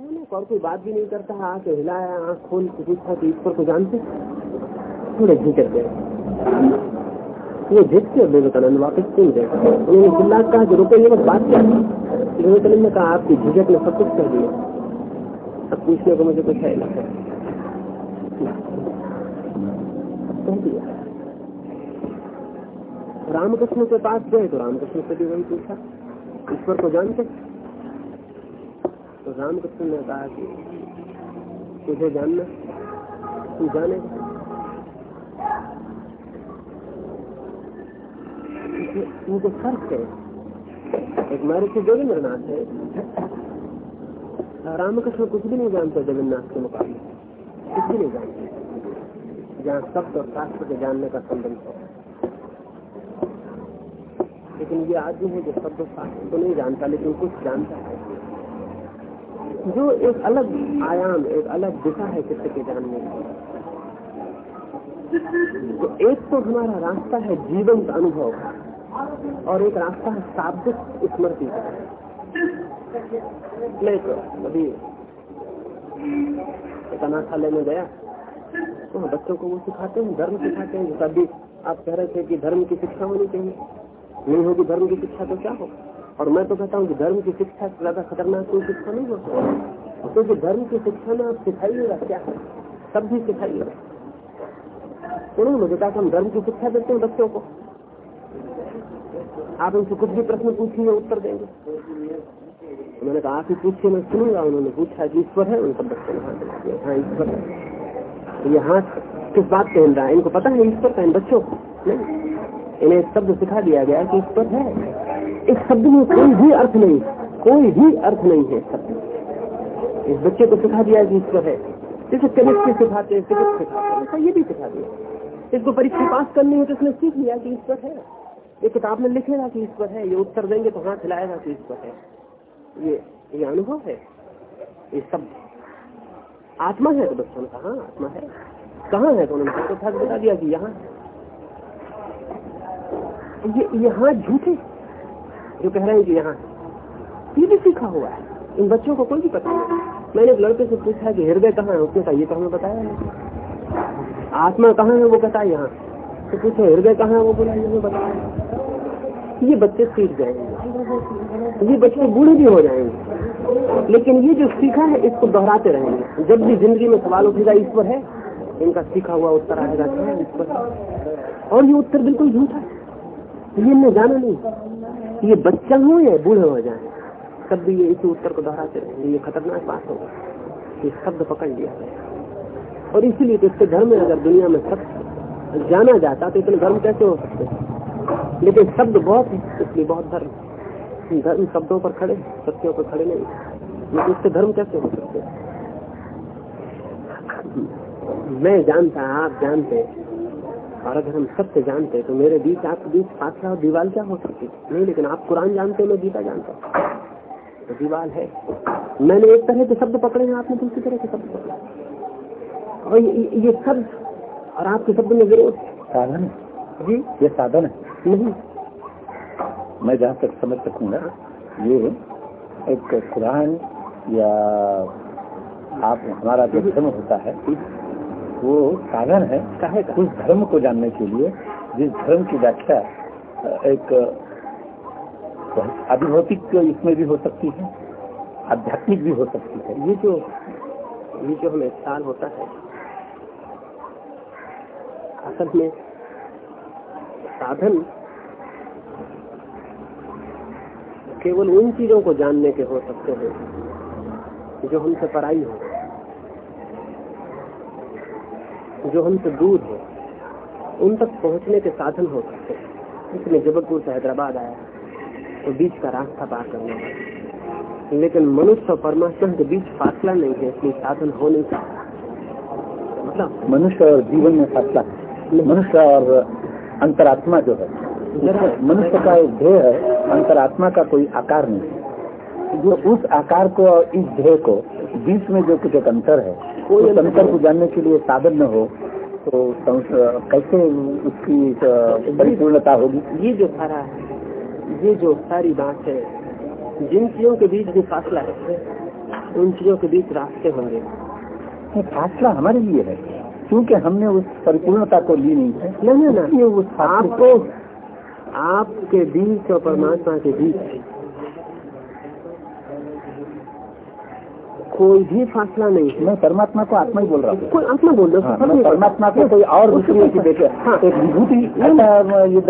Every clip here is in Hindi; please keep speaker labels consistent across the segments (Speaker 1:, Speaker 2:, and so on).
Speaker 1: और कोई बात भी नहीं करता है आके हिलाया आँख खोल के पूछा कि ईश्वर को जानते? थोड़े झिझक गए। वो झिझके विवेकानंद वापस सुन गए? उन्होंने चिल्ला कहा कि रुके बस बात क्या? विवेकानंद ने कहा, आपकी झिझक ने सब कुछ कर दिया। अब पूछने को मुझे कुछ है ना रामकृष्ण के पास गए तो रामकृष्ण से भी वही पूछा ईश्वर को जानते? तो रामकृष्ण ने कहा कि तुझे जानना तू जानेगा उनको फ़र्क है। एक महर्षि जोगेंद्रनाथ है। रामकृष्ण कुछ भी नहीं जानते जगन्नाथ के मुकाबले। कुछ भी नहीं जानते। जहाँ शब्द और शास्त्र के जानने का संबंध है। लेकिन ये आदमी है जो शब्द शास्त्र को नहीं जानता, लेकिन कुछ जानता है। जो एक अलग आयाम, एक अलग दिशा है चित्र के जानने की तो एक तो हमारा रास्ता है जीवंत अनुभव और एक रास्ता है शाब्दिक स्मृति। का मैं तो अभी एक अनाथालय में गया। तो बच्चों को वो सिखाते हैं, धर्म सिखाते हैं। जैसा भी आप कह रहे थे कि धर्म की शिक्षा होनी चाहिए। नहीं होगी धर्म की शिक्षा तो क्या होगा? और मैं तो कहता हूँ कि धर्म की शिक्षा ज़्यादा खतरनाक कोई शिक्षा नहीं हो क्योंकि तो धर्म की शिक्षा में आप सिखाइएगा क्या? है सब भी सिखाइएगा। सुनो, मुझे कहा हम धर्म की शिक्षा देते हैं बच्चों को। आप उनसे कुछ भी प्रश्न पूछिए, उत्तर देंगे। उन्होंने कहा, आप ही पूछिए, मैं सुनूँगा। उन्होंने पूछा कि ईश्वर है उन सब बच्चों ने हाथ हाँ ईश्वर है। ये हाथ किस बात पहन रहा है? इनको पता है ईश्वर का इन बच्चों को? नहीं। इन्हें शब्द सिखा दिया गया कि ईश्वर है। इस शब्द में कोई भी अर्थ नहीं, कोई भी अर्थ नहीं है शब्द। इस बच्चे को सिखा दिया कि ईश्वर है। जैसे केमिस्ट्री सिखाते हैं फिजिक्स सिखाते हैं, ये भी सिखा दिया। इसको परीक्षा पास करनी है तो इसने सीख लिया कि ईश्वर है। ये किताब में लिखेगा कि ईश्वर है, ये उत्तर देंगे तो हाथ हिलाएगा कि ईश्वर है। ये ये अनुभव है। ये सब आत्मा है तो बच्चों ने कहा आत्मा है। कहाँ है तो उन्होंने बता दिया कि यहाँ ये ये हाथ झूठे जो कह रहे हैं कि यहाँ ये भी सीखा हुआ है। इन बच्चों को कोई भी पता नहीं। मैंने एक लड़के से पूछा कि हृदय कहाँ है? उसने कहा, ये तो हमें बताया नहीं आत्मा कहाँ है? वो कहता है यहाँ। तो पूछे, हृदय कहाँ है? वो बोला, ये बताया ये बच्चे सीख जाएँगे ये बच्चे बूढ़े भी हो जाएँगे। लेकिन ये जो सीखा है, इसको दोहराते रहेंगे। जब भी ज़िंदगी में सवाल उठेगा, ईश्वर है। इनका सीखा हुआ उत्तर आएगा ईश्वर और ये उत्तर बिल्कुल झूठा है। ये इन्हें जाना नहीं। ये बच्चा हो या बूढ़े हो जाए? तब भी ये इसी उत्तर को दोहराते रहेंगे। ये खतरनाक बात होगा ये शब्द पकड़ लिया और इसीलिए तो इसके धर्म में अगर दुनिया में सत्य जाना जाता तो इतने धर्म कैसे हो सकते लेकिन शब्द बहुत है, इसलिए बहुत धर्म धर्म शब्दों पर खड़े सत्यों पर खड़े नहीं लेकिन इससे धर्म कैसे हो सकते मैं जानता, आप जानते और अगर हम सत्य जानते तो मेरे बीच आपके बीच फासला और दीवार क्या हो सकती नहीं लेकिन आप कुरान जानते मैं गीता जानता तो दीवार है। मैंने एक तरह के शब्द पकड़े हैं आपने दूसरी तरह के शब्द पकड़े और ये, ये शब्द और आपके शब्द में विरोध
Speaker 2: साधन?
Speaker 1: जी।
Speaker 2: ये साधन है?
Speaker 1: नहीं।
Speaker 2: मैं जहाँ तक समझ सकूँगा ये एक कुरान या आप हमारा जो धर्म होता है वो साधन है
Speaker 1: कहे
Speaker 2: उस धर्म को जानने के लिए जिस धर्म की व्याख्या एक अभिभौतिक इसमें भी हो सकती है आध्यात्मिक भी हो सकती है।
Speaker 1: ये जो ये जो हमें साल होता है असल में साधन केवल उन चीज़ों को जानने के हो सकते हैं जो हमसे पराई हो। जो हमसे दूर है उन तक पहुँचने के साधन हो सकते हैं। इसलिए जबलपुर से हैदराबाद आया तो बीच का रास्ता पार करना है। लेकिन मनुष्य और परमात्मा के बीच फासला नहीं है इसलिए साधन हो नहीं सकता।
Speaker 2: मतलब मनुष्य और जीवन में फासला मनुष्य और अंतरात्मा जो है मनुष्य का एक ध्येय है अंतरात्मा का कोई आकार नहीं। है जो उस आकार को और इस ध्येय को बीच में जो कुछ एक अंतर है कोई अंतर को जानने के लिए साधन न हो तो कैसे उसकी परिपूर्णता होगी?
Speaker 1: ये जो सारा है ये जो सारी बात है जिन चीज़ों के बीच जो फासला है उन चीज़ों के बीच रास्ते होंगे।
Speaker 2: फासला हमारे लिए है क्योंकि हमने उस परिपूर्णता को ली नहीं है।
Speaker 1: नहीं नहीं उस आपको आपके बीच और परमात्मा के बीच कोई भी फासला नहीं है।
Speaker 2: मैं परमात्मा को आत्मा ही बोल रहा हूँ।
Speaker 1: कोई आत्मा बोल रहा
Speaker 2: हूँ हाँ, परमात्मा को कोई और दूसरी देखे। हाँ, एक विभूति ये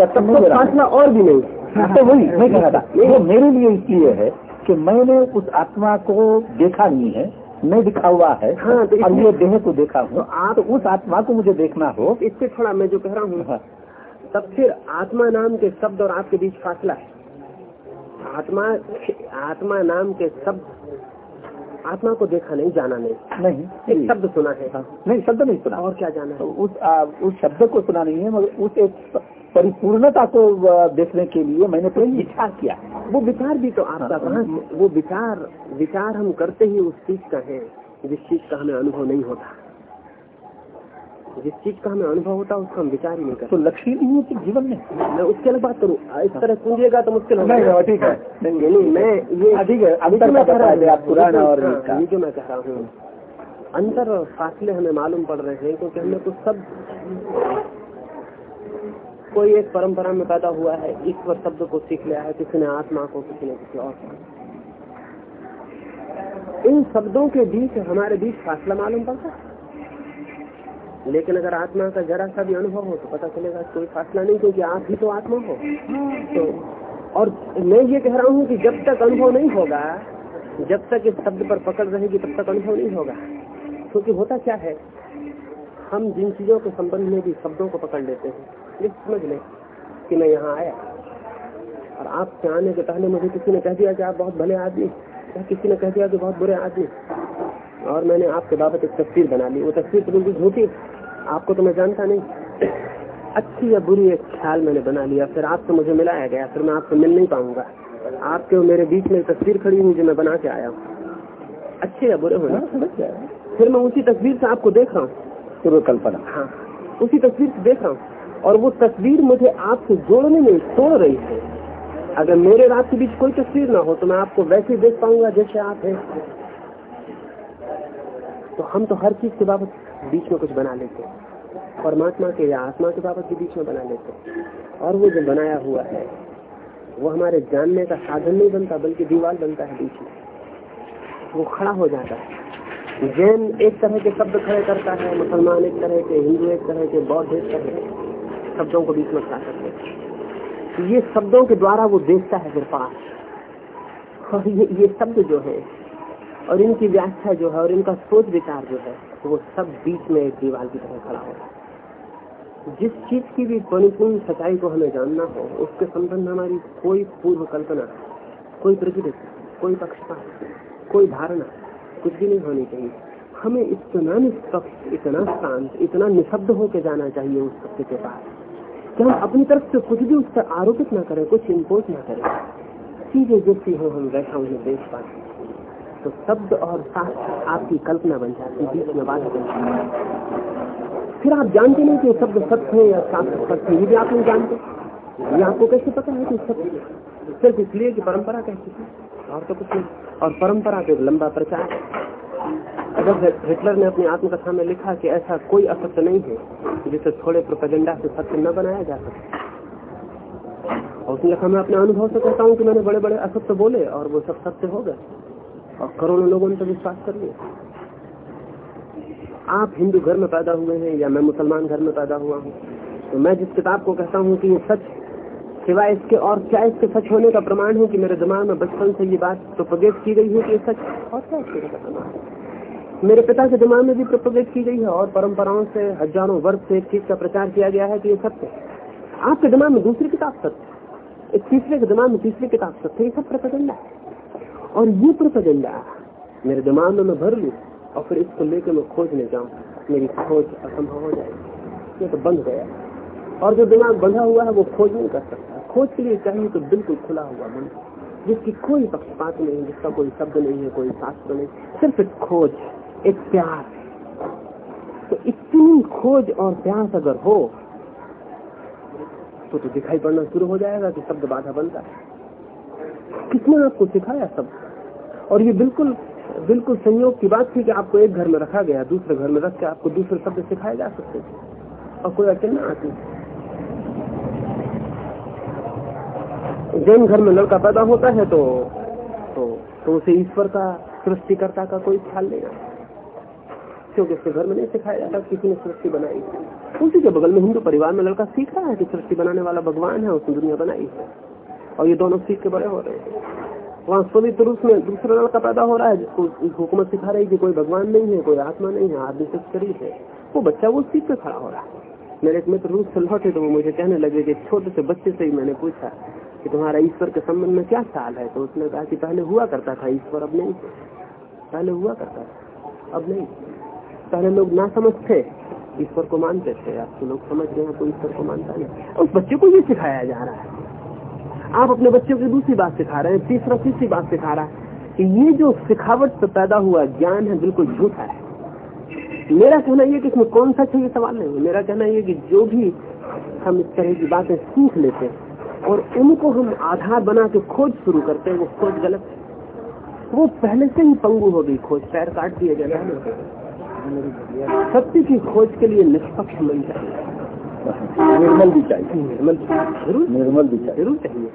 Speaker 1: फासला और भी नहीं।
Speaker 2: हाँ, तो वही मैं कह रहा था। वो मेरे लिए इसलिए है कि मैंने उस आत्मा को देखा नहीं है मैं दिखा हुआ है हाँ, तो और ये देह को देखा हूँ। तो आप तो उस आत्मा को मुझे देखना हो।
Speaker 1: इससे थोड़ा मैं जो कह रहा हूँ हाँ। तब फिर आत्मा नाम के शब्द और आपके बीच फासला है। आत्मा आत्मा नाम के शब्द आत्मा को देखा नहीं जाना नहीं।
Speaker 2: नहीं
Speaker 1: एक शब्द सुना है।
Speaker 2: हाँ, नहीं शब्द नहीं सुना।
Speaker 1: और क्या जाना है? तो
Speaker 2: उस आ, उस शब्द को सुना नहीं है मगर उस एक परिपूर्णता को देखने के लिए मैंने तो विचार किया।
Speaker 1: वो विचार भी तो आपका हाँ, कहाँ वो विचार विचार हम करते ही उस चीज़ का है जिस चीज़ का हमें अनुभव नहीं होता। जिस चीज़ का हमें अनुभव होता है उसका हम विचार ही नहीं करते।
Speaker 2: तो लक्ष्य नहीं है जीवन में?
Speaker 1: मैं उसके अलग बात करूँ इस तरह सुनिएगा तो मुश्किल
Speaker 2: होगा। ठीक है।
Speaker 1: नहीं मैं ये
Speaker 2: हाँ, ठीक है अंतर मैं कह रहा पुराना और
Speaker 1: हाँ, ये जो मैं कह रहा हूँ अंतर और फासले हमें मालूम पड़ रहे हैं क्योंकि हमने कुछ सब कोई एक परंपरा में पैदा हुआ है ईश्वर शब्द को सीख लिया है किसी ने आत्मा को किसी ने किसी और इन शब्दों के बीच हमारे बीच फासला मालूम पड़ता है? लेकिन अगर आत्मा का जरा सा भी अनुभव हो तो पता चलेगा कोई फासला नहीं, क्योंकि आप ही तो आत्मा हो। तो और मैं ये कह रहा हूँ कि जब तक अनुभव नहीं होगा, जब तक इस शब्द पर पकड़ रहेगी, तब तक अनुभव नहीं होगा। क्योंकि होता क्या है, हम जिन चीज़ों के संबंध में भी शब्दों को पकड़ लेते हैं ये समझ लें कि मैं यहाँ आया। और आपके आने के पहले मुझे किसी ने कह दिया कि आप बहुत भले आदमी या किसी ने कह दिया कि बहुत बुरे आदमी और मैंने आपके बाबत एक तस्वीर बना ली। वो तस्वीर तो बिल्कुल झूठी आपको तो मैं जानता नहीं। अच्छी या बुरी एक ख्याल मैंने बना लिया। फिर आपसे मुझे मिलाया गया। फिर मैं आपसे मिल नहीं पाऊँगा। आपके मेरे बीच में तस्वीर खड़ी हुई जो मैं बना के आया हूँ। अच्छे या बुरे होना। फिर मैं उसी तस्वीर से आपको देख रहा हूँ।
Speaker 2: पूर्व कल्पना
Speaker 1: हाँ उसी तस्वीर से देख रहा हूँ। और वो तस्वीर मुझे आपसे जोड़ने में तोड़ रही है। अगर मेरे रात के बीच कोई तस्वीर ना हो तो मैं आपको वैसे देख पाऊँगा जैसे आप हैं। तो हम तो हर चीज़ के बाबत बीच में कुछ बना लेते हैं। परमात्मा के या आत्मा के बाबत भी बीच में बना लेते हैं। और वो जो बनाया हुआ है, वो हमारे जानने का साधन नहीं बनता, बल्कि दीवार बनता है बीच में। वो खड़ा हो जाता है। जैन एक तरह के शब्द खड़े करता है, मुसलमान एक तरह के, हिंदू एक तरह के, बौद्ध एक तरह के शब्दों को बीच में खड़ा करते हैं। तो ये शब्दों के द्वारा वो देखता है फिर पास और ये ये शब्द जो है और इनकी व्याख्या जो है और इनका सोच विचार जो है, वो सब बीच में एक दीवार की तरह खड़ा हो जिस चीज़ की भी परिपूर्ण सच्चाई को हमें जानना हो, उसके संबंध हमारी कोई पूर्व कल्पना, कोई प्रकृति कोई पक्षपात, कोई धारणा कुछ भी नहीं होनी चाहिए। हमें इतना निष्पक्ष, इतना शांत, इतना निशब्द होकर जाना चाहिए उस सत्य के पास कि हम अपनी तरफ़ से कुछ भी उस पर आरोपित ना करें, कुछ इम्पोज ना करें। चीज़ें जैसी हो हम वैसा उन्हें देख पाते तो शब्द और शास्त्र आपकी कल्पना बन जाती, बीच में बात बन जाती। फिर आप जानते नहीं कि शब्द सत्य है या शास्त्र सत्य है, ये भी आप नहीं जानते। ये आपको कैसे पता है कि सत्य सिर्फ़ इसलिए कि परंपरा कहती थी। और तो कुछ नहीं। और परंपरा का लंबा प्रचार अगर हिटलर ने अपनी आत्मकथा में लिखा कि ऐसा कोई असत्य नहीं है जिसे थोड़े प्रोपेगेंडा से सत्य न बनाया जा सके। और उसने लिखा मैं अपने अनुभव से कहता हूँ कि मैंने बड़े बड़े असत्य बोले और वो सब सत्य हो गए। और करोड़ों लोगों ने तो विश्वास कर लिया। आप हिंदू घर में पैदा हुए हैं या मैं मुसलमान घर में पैदा हुआ हूँ तो मैं जिस किताब को कहता हूँ कि ये सच, सिवाय इसके और क्या इसके सच होने का प्रमाण है कि मेरे दिमाग में बचपन से ये बात प्रोपोगेट की गई है कि ये सच और क्या इसके मेरे पिता के दिमाग में भी प्रोपोगेट की गई है और परंपराओं से, हज़ारों वर्ष से चीज़ का प्रचार किया गया है कि ये सत्य आपके दिमाग में दूसरी किताब सत्य तीसरे के दिमाग में तीसरी किताब सत्य ये सब प्रकटंडा है। और ये प्रपगंडा मेरे दिमाग में मैं भर लू और फिर इसको लेकर मैं खोजने जाऊँ। मेरी खोज असंभव हो जाएगी। ये तो बंद गया। और जो दिमाग बंधा हुआ है, वो खोज नहीं कर सकता। खोज के लिए चाहिए तो बिल्कुल खुला हुआ मन जिसकी कोई पक्षपात नहीं, जिसका कोई शब्द नहीं है, कोई शास्त्र नहीं। सिर्फ़ एक खोज, एक प्यास तो इतनी खोज और प्यास अगर हो तो तो दिखाई पड़ना शुरू हो जाएगा कि शब्द बाधा बनता है। किसने आपको सिखाया सब? और ये बिल्कुल बिल्कुल संयोग की बात थी कि आपको एक घर में रखा गया दूसरे घर में रख के आपको दूसरे शब्द सिखाए जा सकते थे। और कोई अड़चन ना आती। जैन घर में लड़का पैदा होता है तो तो, तो उसे ईश्वर का सृष्टिकर्ता का कोई ख्याल नहीं आता क्योंकि उसके घर में नहीं सिखाया जाता किसी ने सृष्टि बनाई उसी के बगल में हिंदू परिवार में लड़का सीख रहा है कि सृष्टि बनाने वाला भगवान है उसने दुनिया बनाई है। और ये दोनों सीख के बड़े हो रहे हैं। वहाँ सोवियत रूस में दूसरा लड़का पैदा हो रहा है, जिसको हुकूमत सिखा रही कि कोई भगवान नहीं है, कोई आत्मा नहीं है, आदमी से शरीर है। वो बच्चा वो सीख पे खड़ा हो रहा है। मेरे एक मित्र रूस से लौटे तो वो मुझे कहने लगे कि छोटे से बच्चे से ही मैंने पूछा कि तुम्हारा ईश्वर के संबंध में क्या ख्याल है? तो उसने कहा कि पहले हुआ करता था ईश्वर, अब नहीं। पहले हुआ करता था, अब नहीं। पहले लोग ना समझ थे ईश्वर को मानते थे। अब तो लोग समझ गए हैं, कोई ईश्वर को मानता नहीं। उस बच्चे को ये सिखाया जा रहा है। आप अपने बच्चों की दूसरी बात सिखा रहे हैं, तीसरा, तीसरी बात सिखा रहा है कि ये जो सिखावट से पैदा हुआ ज्ञान है, बिल्कुल झूठा है। मेरा कहना यह कि इसमें कौन सा चाहिए सवाल नहीं है? मेरा कहना यह कि जो भी हम इस तरह की बातें सीख लेते हैं और उनको हम आधार बना के खोज शुरू करते हैं, वो खोज गलत है। वो पहले से ही पंगु हो गई खोज, पैर काट दिया गया सत्य की खोज के लिए निष्पक्ष मन चाहिए
Speaker 2: निर्मल भी चाहिए।
Speaker 1: निर्मल
Speaker 2: भी चाहिए।
Speaker 1: ज़रूर। चाहिए।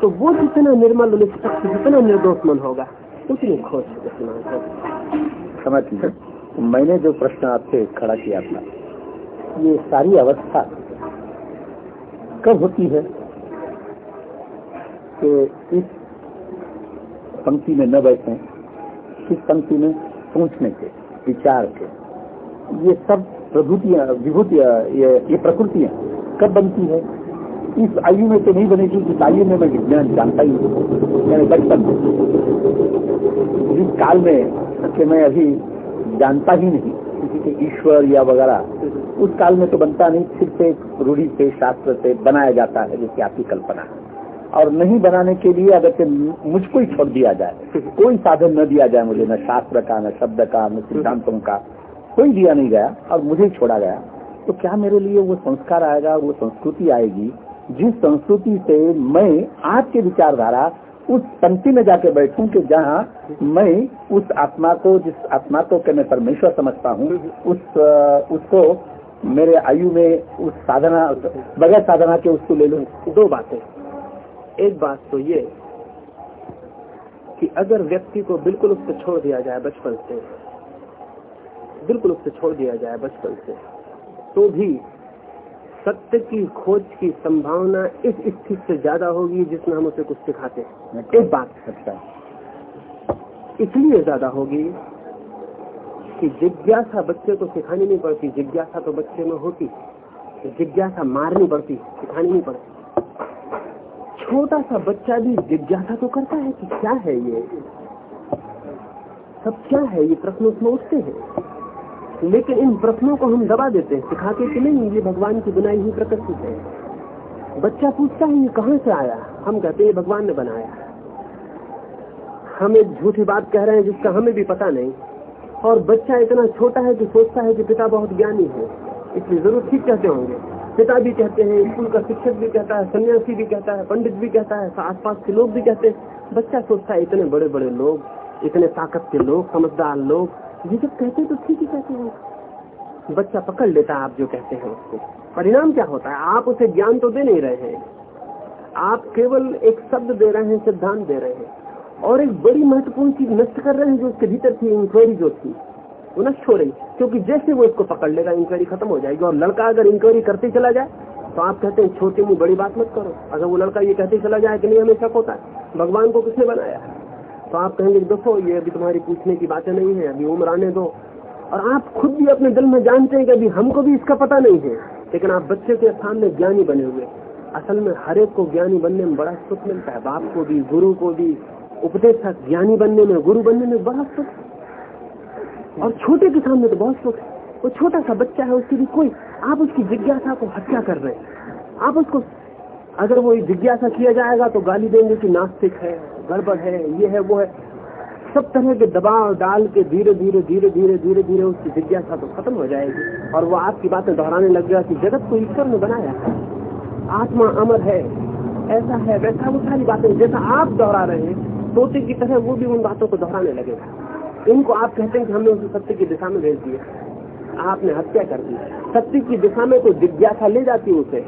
Speaker 1: तो वो जितना निर्मल निष्पक्ष जितना निर्दोष मन होगा उतनी खोज
Speaker 2: समझ लीजिए मैंने जो प्रश्न आपसे खड़ा किया था ये सारी अवस्था कब होती है कि इस पंक्ति में न बैठे इस पंक्ति में सोचने के विचार के ये सब प्रभुतियाँ, विभूतियाँ, ये ये प्रकृतियाँ कब बनती है? इस आयु में तो नहीं बनेगी, इस आयु में मैं विज्ञान जानता ही हूँ। मैंने बचपन जिस काल में कि मैं अभी जानता ही नहीं, किसी के ईश्वर या वगैरह, उस काल में तो बनता नहीं सिर्फ़ एक रूढ़ी से, शास्त्र से बनाया जाता है, जिसकी आपकी कल्पना है। और नहीं बनाने के लिए अगर मुझको ही छोड़ दिया जाए, कोई साधन न दिया जाए मुझे, न शास्त्र का, न शब्द का, न सिद्धांतों का कोई दिया नहीं गया और मुझे ही छोड़ा गया। तो क्या मेरे लिए वो संस्कार आएगा, वो संस्कृति आएगी? जिस संस्कृति से मैं आज के विचारधारा, उस पंक्ति में जाके बैठूं कि जहाँ मैं उस आत्मा को, जिस आत्मा को के मैं परमेश्वर समझता हूँ, उस, उसको मेरे आयु में उस साधना, बगैर साधना के उसको ले लूँ।
Speaker 1: दो बातें। एक बात तो ये कि अगर व्यक्ति को बिल्कुल उससे छोड़ दिया जाए बचपन से बिल्कुल उससे छोड़ दिया जाए बचपन से। तो भी सत्य की खोज की संभावना इस स्थिति से ज़्यादा होगी जिसमें हम उसे कुछ सिखाते हैं। एक बात अच्छा इसलिए ज़्यादा होगी कि जिज्ञासा बच्चे को सिखानी नहीं पड़ती। जिज्ञासा तो बच्चे में होती। जिज्ञासा मारनी पड़ती सिखानी नहीं पड़ती। छोटा सा बच्चा भी जिज्ञासा तो करता है कि क्या है ये? सब क्या है? ये प्रश्न उसमें उठते हैं। लेकिन इन प्रश्नों को हम दबा देते हैं। सिखाते कि नहीं, ये भगवान की बनाई हुई प्रकृति है। बच्चा पूछता है, ये कहाँ से आया? हम कहते हैं भगवान ने बनाया हम एक झूठी बात कह रहे हैं जिसका हमें भी पता नहीं। और बच्चा इतना छोटा है कि सोचता है कि पिता बहुत ज्ञानी है। इसलिए ज़रूर ठीक कहते होंगे। पिता भी कहते हैं, स्कूल का शिक्षक भी कहता है, सन्यासी भी कहता है, पंडित भी कहता है, आसपास के लोग भी कहते हैं। बच्चा सोचता है, इतने बड़े बड़े लोग, इतने ताकत के लोग, समझदार लोग ये जब कहते हैं तो ठीक ही कहते हैं। बच्चा पकड़ लेता है, आप जो कहते हैं उसको। परिणाम क्या होता है? आप उसे ज्ञान तो दे नहीं रहे हैं। आप केवल एक शब्द दे रहे हैं, सिद्धांत दे रहे हैं। और एक बड़ी महत्वपूर्ण चीज़ नष्ट कर रहे हैं, जो उसके भीतर थी इंक्वायरी जो थी, वो नष्ट हो रही। क्योंकि जैसे वो इसको पकड़ लेगा इंक्वायरी खत्म हो जाएगी। और लड़का अगर इंक्वायरी करते चला जाए तो आप कहते हैं छोटे मुँह बड़ी बात मत करो। अगर वो लड़का ये कहते चला जाए कि नहीं, हमें शक होता है। भगवान को किसने बनाया? तो आप कहेंगे देखो, ये अभी तुम्हारी पूछने की बातें नहीं है, अभी उम्र आने दो। और आप खुद भी अपने दिल में जानते हैं कि अभी हमको भी इसका पता नहीं है, लेकिन आप बच्चे के सामने ज्ञानी बने हुए। असल में हर एक को ज्ञानी बनने में बड़ा सुख मिलता है। बाप को भी, गुरु को भी, उपदेशक, ज्ञानी बनने में, गुरु बनने में बड़ा सुख। और छोटे के सामने तो बहुत सुख है। वो छोटा सा बच्चा है, उसकी भी कोई, आप उसकी जिज्ञासा को हत्या कर रहे हैं। आप उसको, अगर वो जिज्ञासा किया जाएगा तो गाली देंगे कि नास्तिक है। गड़बड़ है, ये है, वो है। सब तरह के दबाव डाल के धीरे धीरे धीरे धीरे धीरे धीरे उसकी जिज्ञासा तो खत्म हो जाएगी। और वो आपकी बातें दोहराने लग गया कि जगत को ईश्वर ने बनाया आत्मा अमर है, ऐसा है, वैसा वो सारी बातें जैसा आप दोहरा रहे हैं तोते की तरह वो भी उन बातों को दोहराने लगेगा इनको आप कहते हैं कि हमने उसे सत्य की दिशा में भेज दिया। आपने हत्या कर दी। सत्य की दिशा में तो जिज्ञासा ले जाती उसे।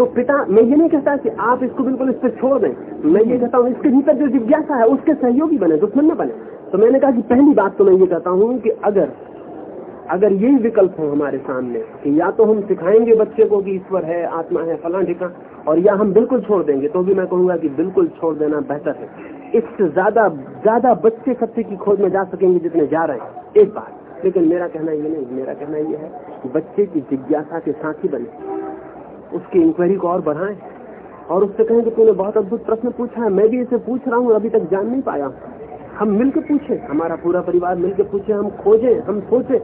Speaker 1: तो पिता, मैं ये नहीं कहता कि आप इसको बिल्कुल इस पर छोड़ दें। मैं ये कहता हूँ, इसके भीतर जो जिज्ञासा है, उसके सहयोगी बने, दुश्मन न बने। तो मैंने कहा कि पहली बात तो मैं ये कहता हूँ कि अगर अगर यही विकल्प हो हमारे सामने कि या तो हम सिखाएँगे बच्चे को कि ईश्वर है, आत्मा है, फला ढिका और या हम बिल्कुल छोड़ देंगे तो भी मैं कहूँगा कि बिल्कुल छोड़ देना बेहतर है। इससे ज़्यादा ज़्यादा बच्चे सत्य की खोज में जा सकेंगे जितने जा रहे हैं। एक बात, लेकिन मेरा कहना ये नहीं, मेरा कहना ये है बच्चे की जिज्ञासा के साथ ही बने। उसकी इंक्वायरी को और बढ़ाए। और उससे कहें कि तूने बहुत अद्भुत प्रश्न पूछा है, मैं भी इसे पूछ रहा हूँ, अभी तक जान नहीं पाया। हम मिलके पूछे, हमारा पूरा परिवार मिलके पूछे, हम खोजे, हम सोचे।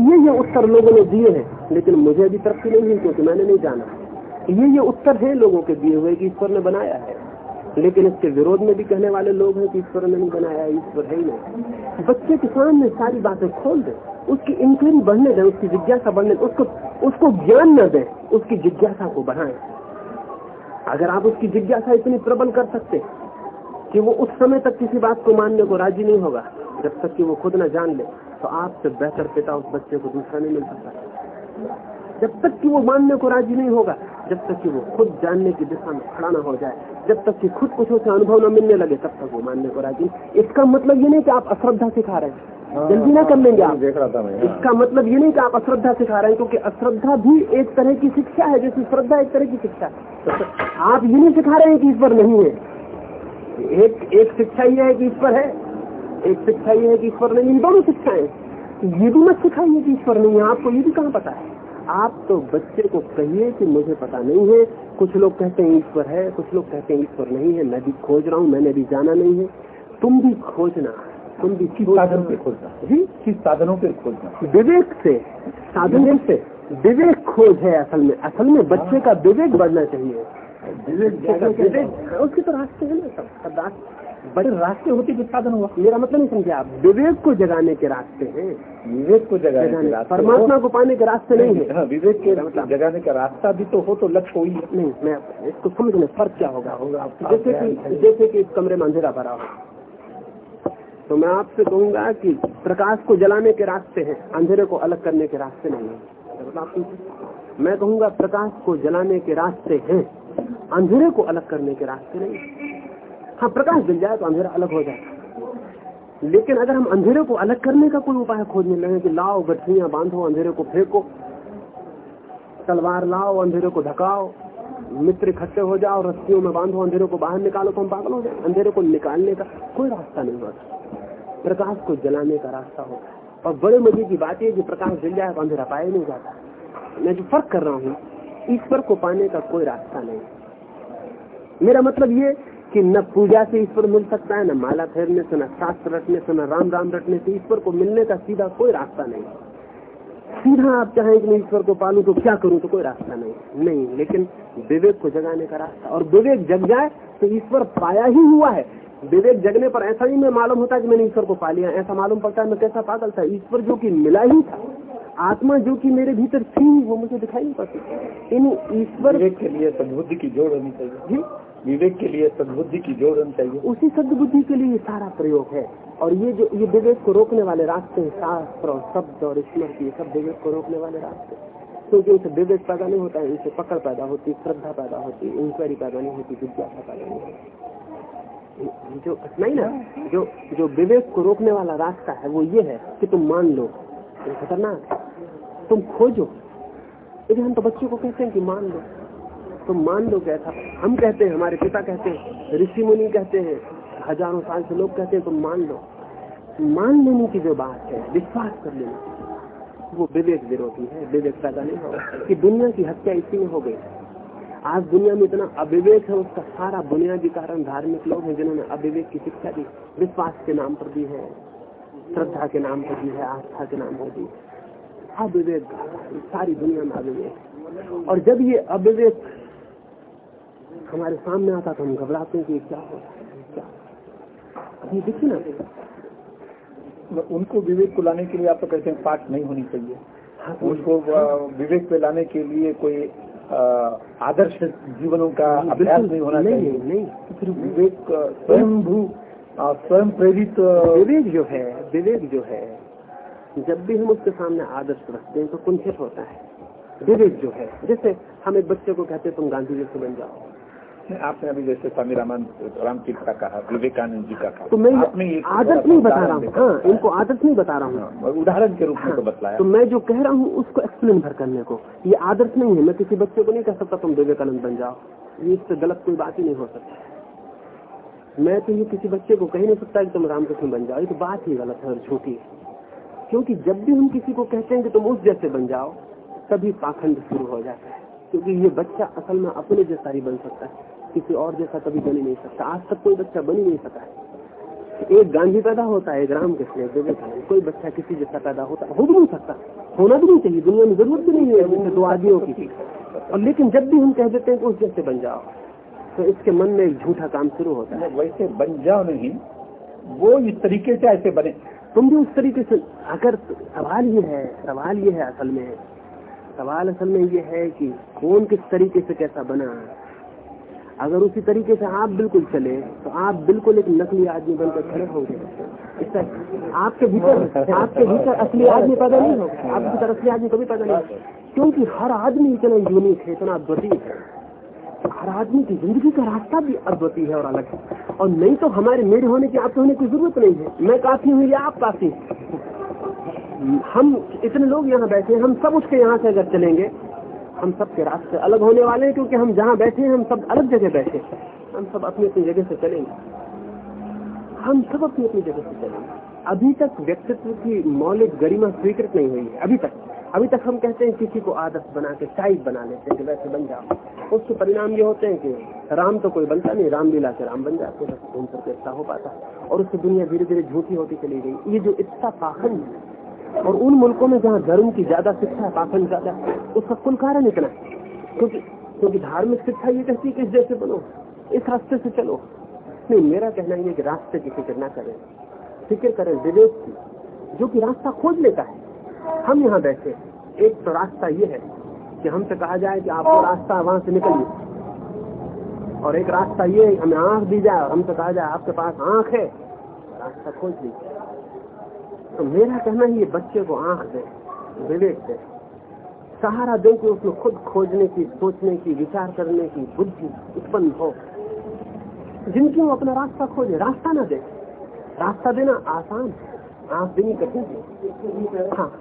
Speaker 1: ये ये उत्तर लोगों ने दिए हैं, लेकिन मुझे अभी तरक्की नहीं हुई क्योंकि मैंने नहीं जाना। ये ये उत्तर है लोगों के दिए हुए कि ईश्वर ने बनाया है। लेकिन इसके विरोध में भी कहने वाले लोग हैं कि ईश्वर ने नहीं बनाया, ईश्वर है ही नहीं। बच्चे के सामने सारी बातें खोल दे। उसकी इंक्वायरी बढ़ने दें, उसकी जिज्ञासा बढ़ने दें, उसको उसको ज्ञान न दें, उसकी जिज्ञासा को बढ़ाएँ। अगर आप उसकी जिज्ञासा इतनी प्रबल कर सकते कि वो उस समय तक किसी बात को मानने को राज़ी नहीं होगा, जब तक कि वो खुद ना जान ले तो आपसे बेहतर पिता उस बच्चे को दूसरा नहीं मिल सकता। जब तक कि वो मानने को राज़ी नहीं होगा जब तक कि वो खुद जानने की दिशा में खड़ा ना हो जाए जब तक कि खुद कुछ उसे अनुभव न मिलने लगे तब तक वो मानने को राज़ी इसका मतलब ये नहीं कि आप अश्रद्धा सिखा रहे हैं। हाँ, जल्दी ना कर लेंगे आप।
Speaker 2: देख रहा था मैं हाँ।
Speaker 1: इसका मतलब ये नहीं कि आप अश्रद्धा सिखा रहे हैं क्योंकि अश्रद्धा भी एक तरह की शिक्षा है जैसे श्रद्धा एक तरह की शिक्षा है। आप ये नहीं सिखा रहे हैं कि ईश्वर नहीं है। एक एक शिक्षा ये है कि ईश्वर है एक शिक्षा ये है कि ईश्वर नहीं दोनों शिक्षाएँ ये भी मत सिखाइए कि ईश्वर नहीं है। आपको ये भी कहाँ पता है? आप तो बच्चे को कहिए कि मुझे पता नहीं है। कुछ लोग कहते हैं ईश्वर है कुछ लोग कहते हैं ईश्वर नहीं है। मैं भी खोज रहा हूँ मैंने भी जाना नहीं है। तुम भी खोजना तुम भी
Speaker 2: किस साधनों पे खोजना? जी? किस साधनों पे खोजना?
Speaker 1: विवेक से साधन से। विवेक खोज है असल में। असल में बच्चे का विवेक बढ़ना चाहिए। विवेक विवेक उसके तो रास्ते है ना सब रास्ते
Speaker 2: बड़े रास्ते होते साधन हुआ।
Speaker 1: मेरा मतलब नहीं समझे आप। विवेक को जगाने के रास्ते हैं।
Speaker 2: विवेक को जगाने के
Speaker 1: परमात्मा को पाने के रास्ते नहीं है।
Speaker 2: हाँ, विवेक के मतलब जगाने का रास्ता भी तो हो तो लक्ष्य हो ही
Speaker 1: नहीं मैं इसको समझने फ़र्क क्या होगा? होगा जैसे कि जैसे कि इस कमरे में अंधेरा भरा हो। तो मैं आपसे कहूँगा कि प्रकाश को जलाने के रास्ते हैं अंधेरे को अलग करने के रास्ते नहीं है। मैं कहूँगा प्रकाश को जलाने के रास्ते हैं अंधेरे को अलग करने के रास्ते नहीं हाँ प्रकाश जल जाए तो अंधेरा अलग हो जाए लेकिन अगर हम अंधेरे को अलग करने का कोई उपाय खोजने लगे कि लाओ गठरिया बांधो, अंधेरे को फेंको, तलवार लाओ, अंधेरे को धकाओ मित्र इकट्ठे हो जाओ, रस्सियों में बांधो, अंधेरे को बाहर निकालो तो हम पागल हो जाए। अंधेरे को निकालने का कोई रास्ता नहीं होता। प्रकाश को जलाने का रास्ता होता और बड़े मज़े की बात है कि प्रकाश जल जाए तो अंधेरा पाया नहीं जाता। मैं जो फ़र्क कर रहा हूँ, ईश्वर को पाने का कोई रास्ता नहीं। मेरा मतलब ये कि न पूजा से ईश्वर मिल सकता है न माला फेरने से न शास्त्र रटने से न राम राम रटने से ईश्वर को मिलने का सीधा कोई रास्ता नहीं। सीधा आप चाहें कि मैं ईश्वर को पालू तो क्या करूँ तो कोई रास्ता नहीं। नहीं लेकिन विवेक को जगाने का रास्ता। और विवेक जग जाए तो ईश्वर पाया ही हुआ है। विवेक जगने पर ऐसा ही मैं मालूम होता है कि मैंने ईश्वर को पा लिया। ऐसा मालूम पड़ता है मैं कैसा पागल था। ईश्वर जो कि मिला ही था। आत्मा जो कि मेरे भीतर थी वो मुझे दिखाई नहीं पड़ती। इन ईश्वर
Speaker 2: के लिए सदबुद्धि की जोड़ होनी चाहिए। जी। विवेक के लिए सदबुद्धि की जोड़ होनी चाहिए।
Speaker 1: उसी सदबुद्धि के लिए सारा प्रयोग है। और ये जो, ये विवेक को रोकने वाले रास्ते हैं, शास्त्र और शब्द और स्मृति सब विवेक को रोकने वाले रास्ते। क्योंकि तो इनसे विवेक पैदा नहीं होता है इनसे पकड़ पैदा होती श्रद्धा पैदा होती इंक्वायरी पैदा नहीं होती, जिज्ञासा पैदा नहीं होती। जो नहीं ना, जो जो विवेक को रोकने वाला रास्ता है, वो ये है कि तुम मान लो। खतरनाक। तुम खोजो। लेकिन हम तो बच्चों को कहते हैं कि मान लो। तुम मान लो कैसा हम कहते हैं, हमारे पिता कहते हैं, ऋषि मुनि कहते हैं, हज़ारों साल से लोग कहते हैं, तुम मान लो। मान लेने की जो बात है, विश्वास कर लेना। वो विवेक विरोधी है, विवेक पैदा नहीं होगा। कि दुनिया की हत्या इसी में हो गई। आज दुनिया में इतना अविवेक है, उसका सारा बुनियादी कारण धार्मिक लोग हैं, जिन्होंने अविवेक की शिक्षा दी। विश्वास के नाम पर दी है, श्रद्धा के नाम पर दी है, आस्था के नाम पर दी अविवेक, सारी दुनिया में अविवेक। और जब ये अविवेक हमारे सामने आता तो हम घबराते हैं कि क्या हो क्या ये देखिए ना।
Speaker 2: तो उनको विवेक को लाने के लिए आप तो कहते हैं पाठ नहीं होनी चाहिए। हाँ, तो उनको विवेक पे लाने के लिए कोई आदर्श जीवनों का अभ्यास नहीं होना चाहिए।
Speaker 1: नहीं।
Speaker 2: फिर विवेक स्वयं भू स्वयं प्रेरित
Speaker 1: विवेक जो है विवेक जो है जब भी हम उसके सामने आदर्श रखते हैं तो कुंठित होता है। विवेक जो है जैसे हम एक बच्चे को कहते हैं तुम गांधी जी से बन जाओ।
Speaker 2: आपने आपने अभी जैसे स्वामी रामान रामतीर्थ का कहा विवेकानंद जी का कहा।
Speaker 1: तो मैं आदर्श नहीं बता रहा हूँ। हाँ इनको आदर्श नहीं बता रहा हूँ। हाँ,
Speaker 2: उदाहरण के रूप में तो बतलाया।
Speaker 1: तो मैं जो कह रहा हूँ उसको एक्सप्लेन भर करने को। ये आदर्श नहीं है। मैं किसी बच्चे को नहीं कह सकता तुम विवेकानंद बन जाओ। ये इससे गलत कोई बात ही नहीं हो सकता। मैं तो ये किसी बच्चे को कह नहीं सकता कि तुम रामकृष्ण बन जाओ। ये तो बात ही गलत है और झूठी है। क्योंकि जब भी हम किसी को कहते हैं कि तुम उस जैसे बन जाओ तभी पाखंड शुरू हो जाता है। क्योंकि ये बच्चा असल में अपने जैसा ही बन सकता है। किसी और जैसा कभी बन ही नहीं सकता। आज तक कोई बच्चा बन ही नहीं सका है। एक गांधी पैदा होता है एक रामकृष्ण विवेकानंद कोई बच्चा किसी जैसा पैदा होता हो भी नहीं सकता। होना भी नहीं चाहिए दुनिया में ज़रूरत भी नहीं है जैसे दो आदमियों की और लेकिन जब भी हम कह देते हैं कि उस जैसे बन जाओ तो इसके मन में एक झूठा काम शुरू होता है।
Speaker 2: वैसे बन जाओ नहीं वो इस तरीके से ऐसे बने।
Speaker 1: तुम भी उस तरीके से अगर सवाल ये है सवाल ये है असल में। सवाल असल में ये है कि कौन किस तरीके से कैसा बना अगर उसी तरीके से आप बिल्कुल चले तो आप बिल्कुल एक नकली आदमी बनकर खड़े होंगे आपके भीतर आपके भीतर असली आदमी पैदा नहीं होगा आपके भीतर असली आदमी कभी पैदा नहीं क्योंकि हर आदमी इतना यूनिक है, इतना अद्वितीय है। हर आदमी की ज़िंदगी का रास्ता भी अद्वितीय है और अलग है। और नहीं तो हमारे मेरे होने की आपके होने की ज़रूरत नहीं है। मैं काफ़ी हूँ, या आप काफ़ी हम, इतने लोग यहाँ बैठे हम सब उसके यहाँ से अगर चलेंगे हम सब के रास्ते अलग होने वाले हैं, क्योंकि हम जहाँ बैठे हैं, हम सब अलग जगह बैठे हम सब अपनी अपनी जगह से चलेंगे। हम सब अपनी अपनी जगह से चलेंगे। अभी तक व्यक्तित्व की मौलिक गरिमा स्वीकृत नहीं हुई है। अभी तक। अभी तक हम कहते हैं किसी को आदत बना के टाइप बना लेते हैं कि वैसे बन जाओ। उसके परिणाम ये होते हैं कि राम तो कोई बनता नहीं, राम लीला से राम बन जाते हैं घूम करके हो पाता। और उससे दुनिया धीरे धीरे झूठी होती चली गई। ये जो इच्छा पाखंड और उन मुल्कों में जहाँ धर्म की ज़्यादा शिक्षा है पाखंड ज़्यादा उसका कुल कारण इतना क्योंकि क्योंकि धार्मिक शिक्षा ये कहती है कि इस जैसे बनो, इस रास्ते से चलो। नहीं, मेरा कहना ये कि रास्ते की फ़िक्र ना करें। फ़िक्र करें विवेक की, जो कि रास्ता खोज लेता है। हम यहाँ बैठे एक तो रास्ता ये है कि हमसे कहा जाए कि आपको रास्ता वहाँ से निकलिए। और एक रास्ता ये हमें आँख दी जाए और हमसे कहा जाए आपके पास आँख है। रास्ता खोज लीजिए। तो मेरा कहना ही, ये बच्चे को आँख दे, विवेक दे। सहारा दे कि उसमें खुद खोजने की, सोचने की, विचार करने की बुद्धि उत्पन्न हो। जिनकी वो अपना रास्ता खोजे, रास्ता ना दे। रास्ता देना आसान आप देनी कठिन हाँ।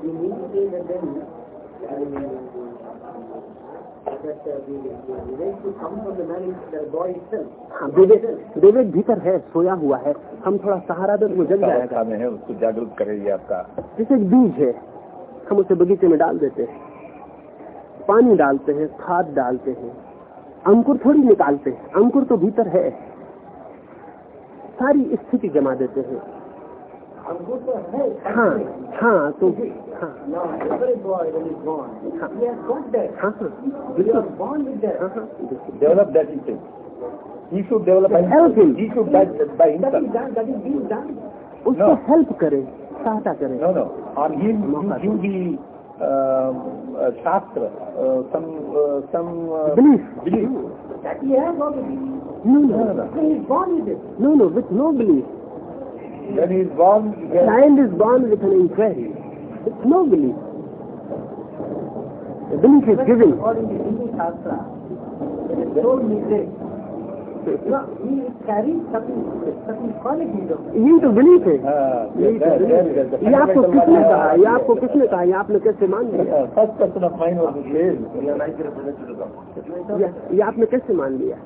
Speaker 1: विवेक भीतर है सोया हुआ है। हम थोड़ा सहारा दे वो जग जाएगा।
Speaker 2: में है उसको जागरूक करेगी आपका।
Speaker 1: जैसे एक बीज है हम उसे बगीचे में डाल देते हैं। पानी डालते हैं खाद डालते हैं। अंकुर थोड़ी निकालते हैं अंकुर तो भीतर है। सारी स्थिति जमा देते हैं। हाँ हाँ तो हाँ
Speaker 2: develop that is he should develop by
Speaker 1: help him
Speaker 2: he should by, by himself That is done.
Speaker 1: उसको हेल्प करे सहायता करे
Speaker 2: no no on him you the uh, uh, shastra uh, some uh, some uh,
Speaker 1: belief
Speaker 2: belief
Speaker 1: that he has no belief no no no, no. he is born with it no no with no belief
Speaker 2: when he is born
Speaker 1: yes. child is born with an inquiry with no belief the belief is given
Speaker 3: according to Hindu Shastra is mistake
Speaker 1: ये तो बिलीफ है ये आपको किसने कहा ये आपको किसने कहा ये आपने कैसे मान लिया
Speaker 2: फ़र्स्ट पर्सन ऑफ़ माइंड
Speaker 1: ये आपने कैसे मान लिया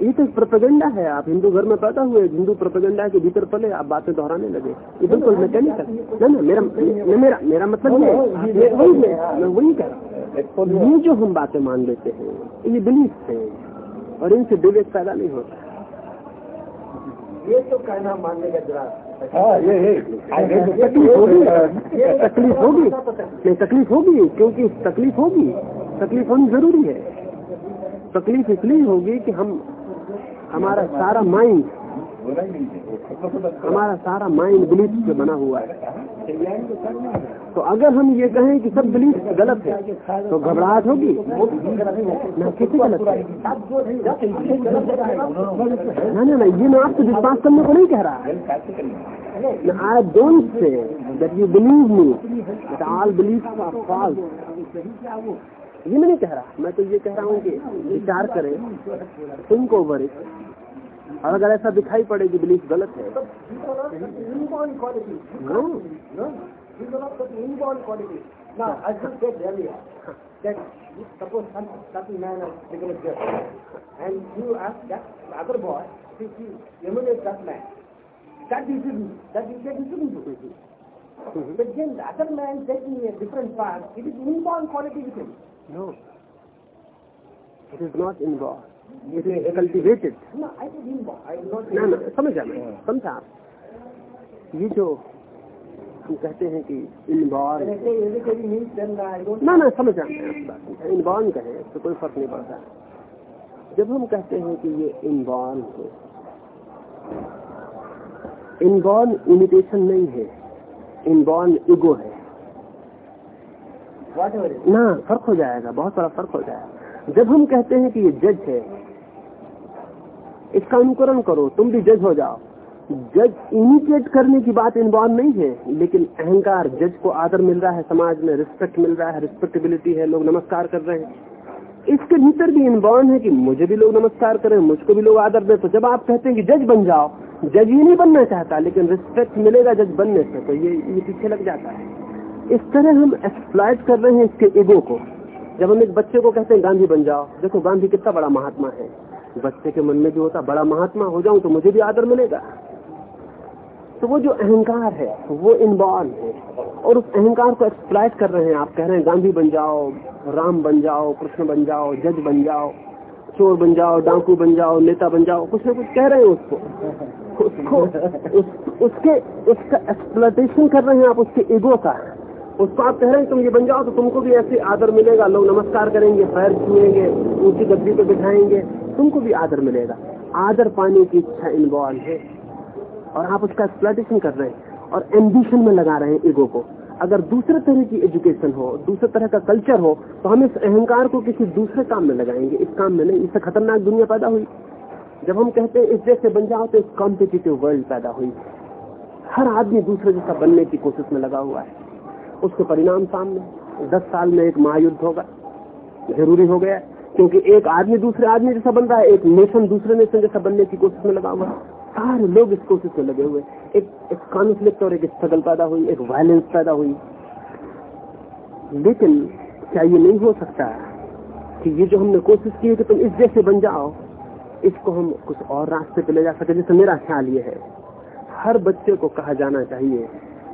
Speaker 1: ये तो प्रोपेगेंडा है आप हिंदू घर में पैदा हुए हिंदू प्रोपेगेंडा के भीतर पले आप बातें दोहराने लगे। ये बिल्कुल मैकेनिकल ना ना मेरा मेरा मेरा मतलब ये वही मैं वही कह रहा हूँ। ये जो हम बातें मान लेते हैं ये बिलीफ है और इनसे विवेक पैदा नहीं होता।
Speaker 3: ये तो कहना मानने का जरा
Speaker 2: हाँ ये
Speaker 1: तकलीफ़ होगी। तकलीफ़ होगी। नहीं तकलीफ़ होगी क्योंकि तकलीफ़ होगी। तकलीफ़ होनी ज़रूरी है। तकलीफ़ इसलिए होगी कि हम हमारा सारा माइंड हमारा सारा माइंड बिलीफ से बना हुआ है। तो अगर हम ये कहें कि सब बिलीफ गलत है तो घबराहट होगी? ना, किसी गलत ना ना ना, ये मैं आपसे विश्वास करने को नहीं कह रहा। I don't say that you believe me that all believe are false ये मैं नहीं कह रहा मैं तो ये कह रहा हूँ कि विचार करें थिंक ओवर इट और अगर ऐसा दिखाई पड़े कि बिलीफ गलत है
Speaker 3: that. But then the other man taking a different path, it is inborn quality with him.
Speaker 1: No. It is not inborn. It is cultivated.
Speaker 3: No, I said inborn. I am not.
Speaker 1: ना ना समझा मैं समझा आप ये जो हम कहते हैं कि इनबॉर्न. ना ना समझा मैं आपकी इनबॉर्न कहे तो कोई फ़र्क नहीं पड़ता जब हम कहते हैं कि ये इनबॉर्न है इनबॉर्न इमिटेशन नहीं है इनबॉर्न ईगो है. ना, फ़र्क हो जाएगा, बहुत बड़ा फ़र्क हो जाएगा। जब हम कहते हैं कि ये जज है, इसका अनुकरण करो, तुम भी जज हो जाओ। जज इमिटेट करने की बात इनबॉर्न नहीं है, लेकिन अहंकार जज को आदर मिल रहा है समाज में रिस्पेक्ट मिल रहा है रिस्पेक्टेबिलिटी है, लोग नमस्कार कर रहे हैं। इसके भीतर भी इनबॉर्न है कि मुझे भी लोग नमस्कार करें, मुझको भी लोग आदर दें। तो जब आप कहते हैं कि जज बन जाओ, जज ये नहीं बनना चाहता, लेकिन रिस्पेक्ट मिलेगा जज बनने से तो ये ये पीछे लग जाता है। इस तरह हम एक्सप्लाइट कर रहे हैं इसके ईगो को। जब हम एक बच्चे को कहते हैं गांधी बन जाओ। देखो गांधी कितना बड़ा महात्मा है। बच्चे के मन में जो होता बड़ा महात्मा हो जाऊँ तो मुझे भी आदर मिलेगा। तो वो जो अहंकार है वो इनबॉर्न है। और उस अहंकार को एक्सप्लाइट कर रहे हैं आप। कह रहे हैं गांधी बन जाओ राम बन जाओ कृष्ण बन जाओ जज बन जाओ चोर बन जाओ डाकू बन जाओ नेता बन जाओ। कुछ ना कुछ कह रहे हैं उसको। उसको उस, उसके उसका एक्सप्लोटेशन कर रहे हैं आप उसके ईगो का। उसको आप कह रहे हैं तुम ये बन जाओ तो तुमको भी ऐसे आदर मिलेगा। लोग नमस्कार करेंगे, पैर छुएँगे, ऊँची गद्दी पे बिठाएँगे। तुमको भी आदर मिलेगा। आदर पाने की इच्छा इन्वॉल्व है। और आप उसका एक्सप्लोटेशन कर रहे हैं और एम्बिशन में लगा रहे हैं ईगो को। अगर दूसरे तरह की एजुकेशन हो, दूसरे तरह का कल्चर हो तो हम इस अहंकार को किसी दूसरे काम में लगाएँगे। इस काम में नहीं, इससे खतरनाक दुनिया पैदा हुई। जब हम कहते हैं, इस देश से बन जाओ तो कॉम्पिटिटिव वर्ल्ड पैदा हुई। हर आदमी दूसरे जैसा बनने की कोशिश में लगा हुआ है। उसके परिणाम सामने दस साल में एक महायुद्ध होगा, ज़रूरी हो गया क्योंकि एक आदमी दूसरे आदमी जैसा बन रहा है, एक नेशन दूसरे नेशन जैसा बनने की कोशिश में लगा हुआ सारे लोग इस कोशिश में लगे हुए एक एक कॉन्फ्लिक्ट और एक स्ट्रगल पैदा हुई, एक वायलेंस पैदा हुई। लेकिन क्या ये नहीं हो सकता कि ये जो हमने कोशिश की है कि तुम इस जैसे बन जाओ, इसको हम कुछ और रास्ते पे ले जा सके जैसे मेरा ख्याल ये है। हर बच्चे को कहा जाना चाहिए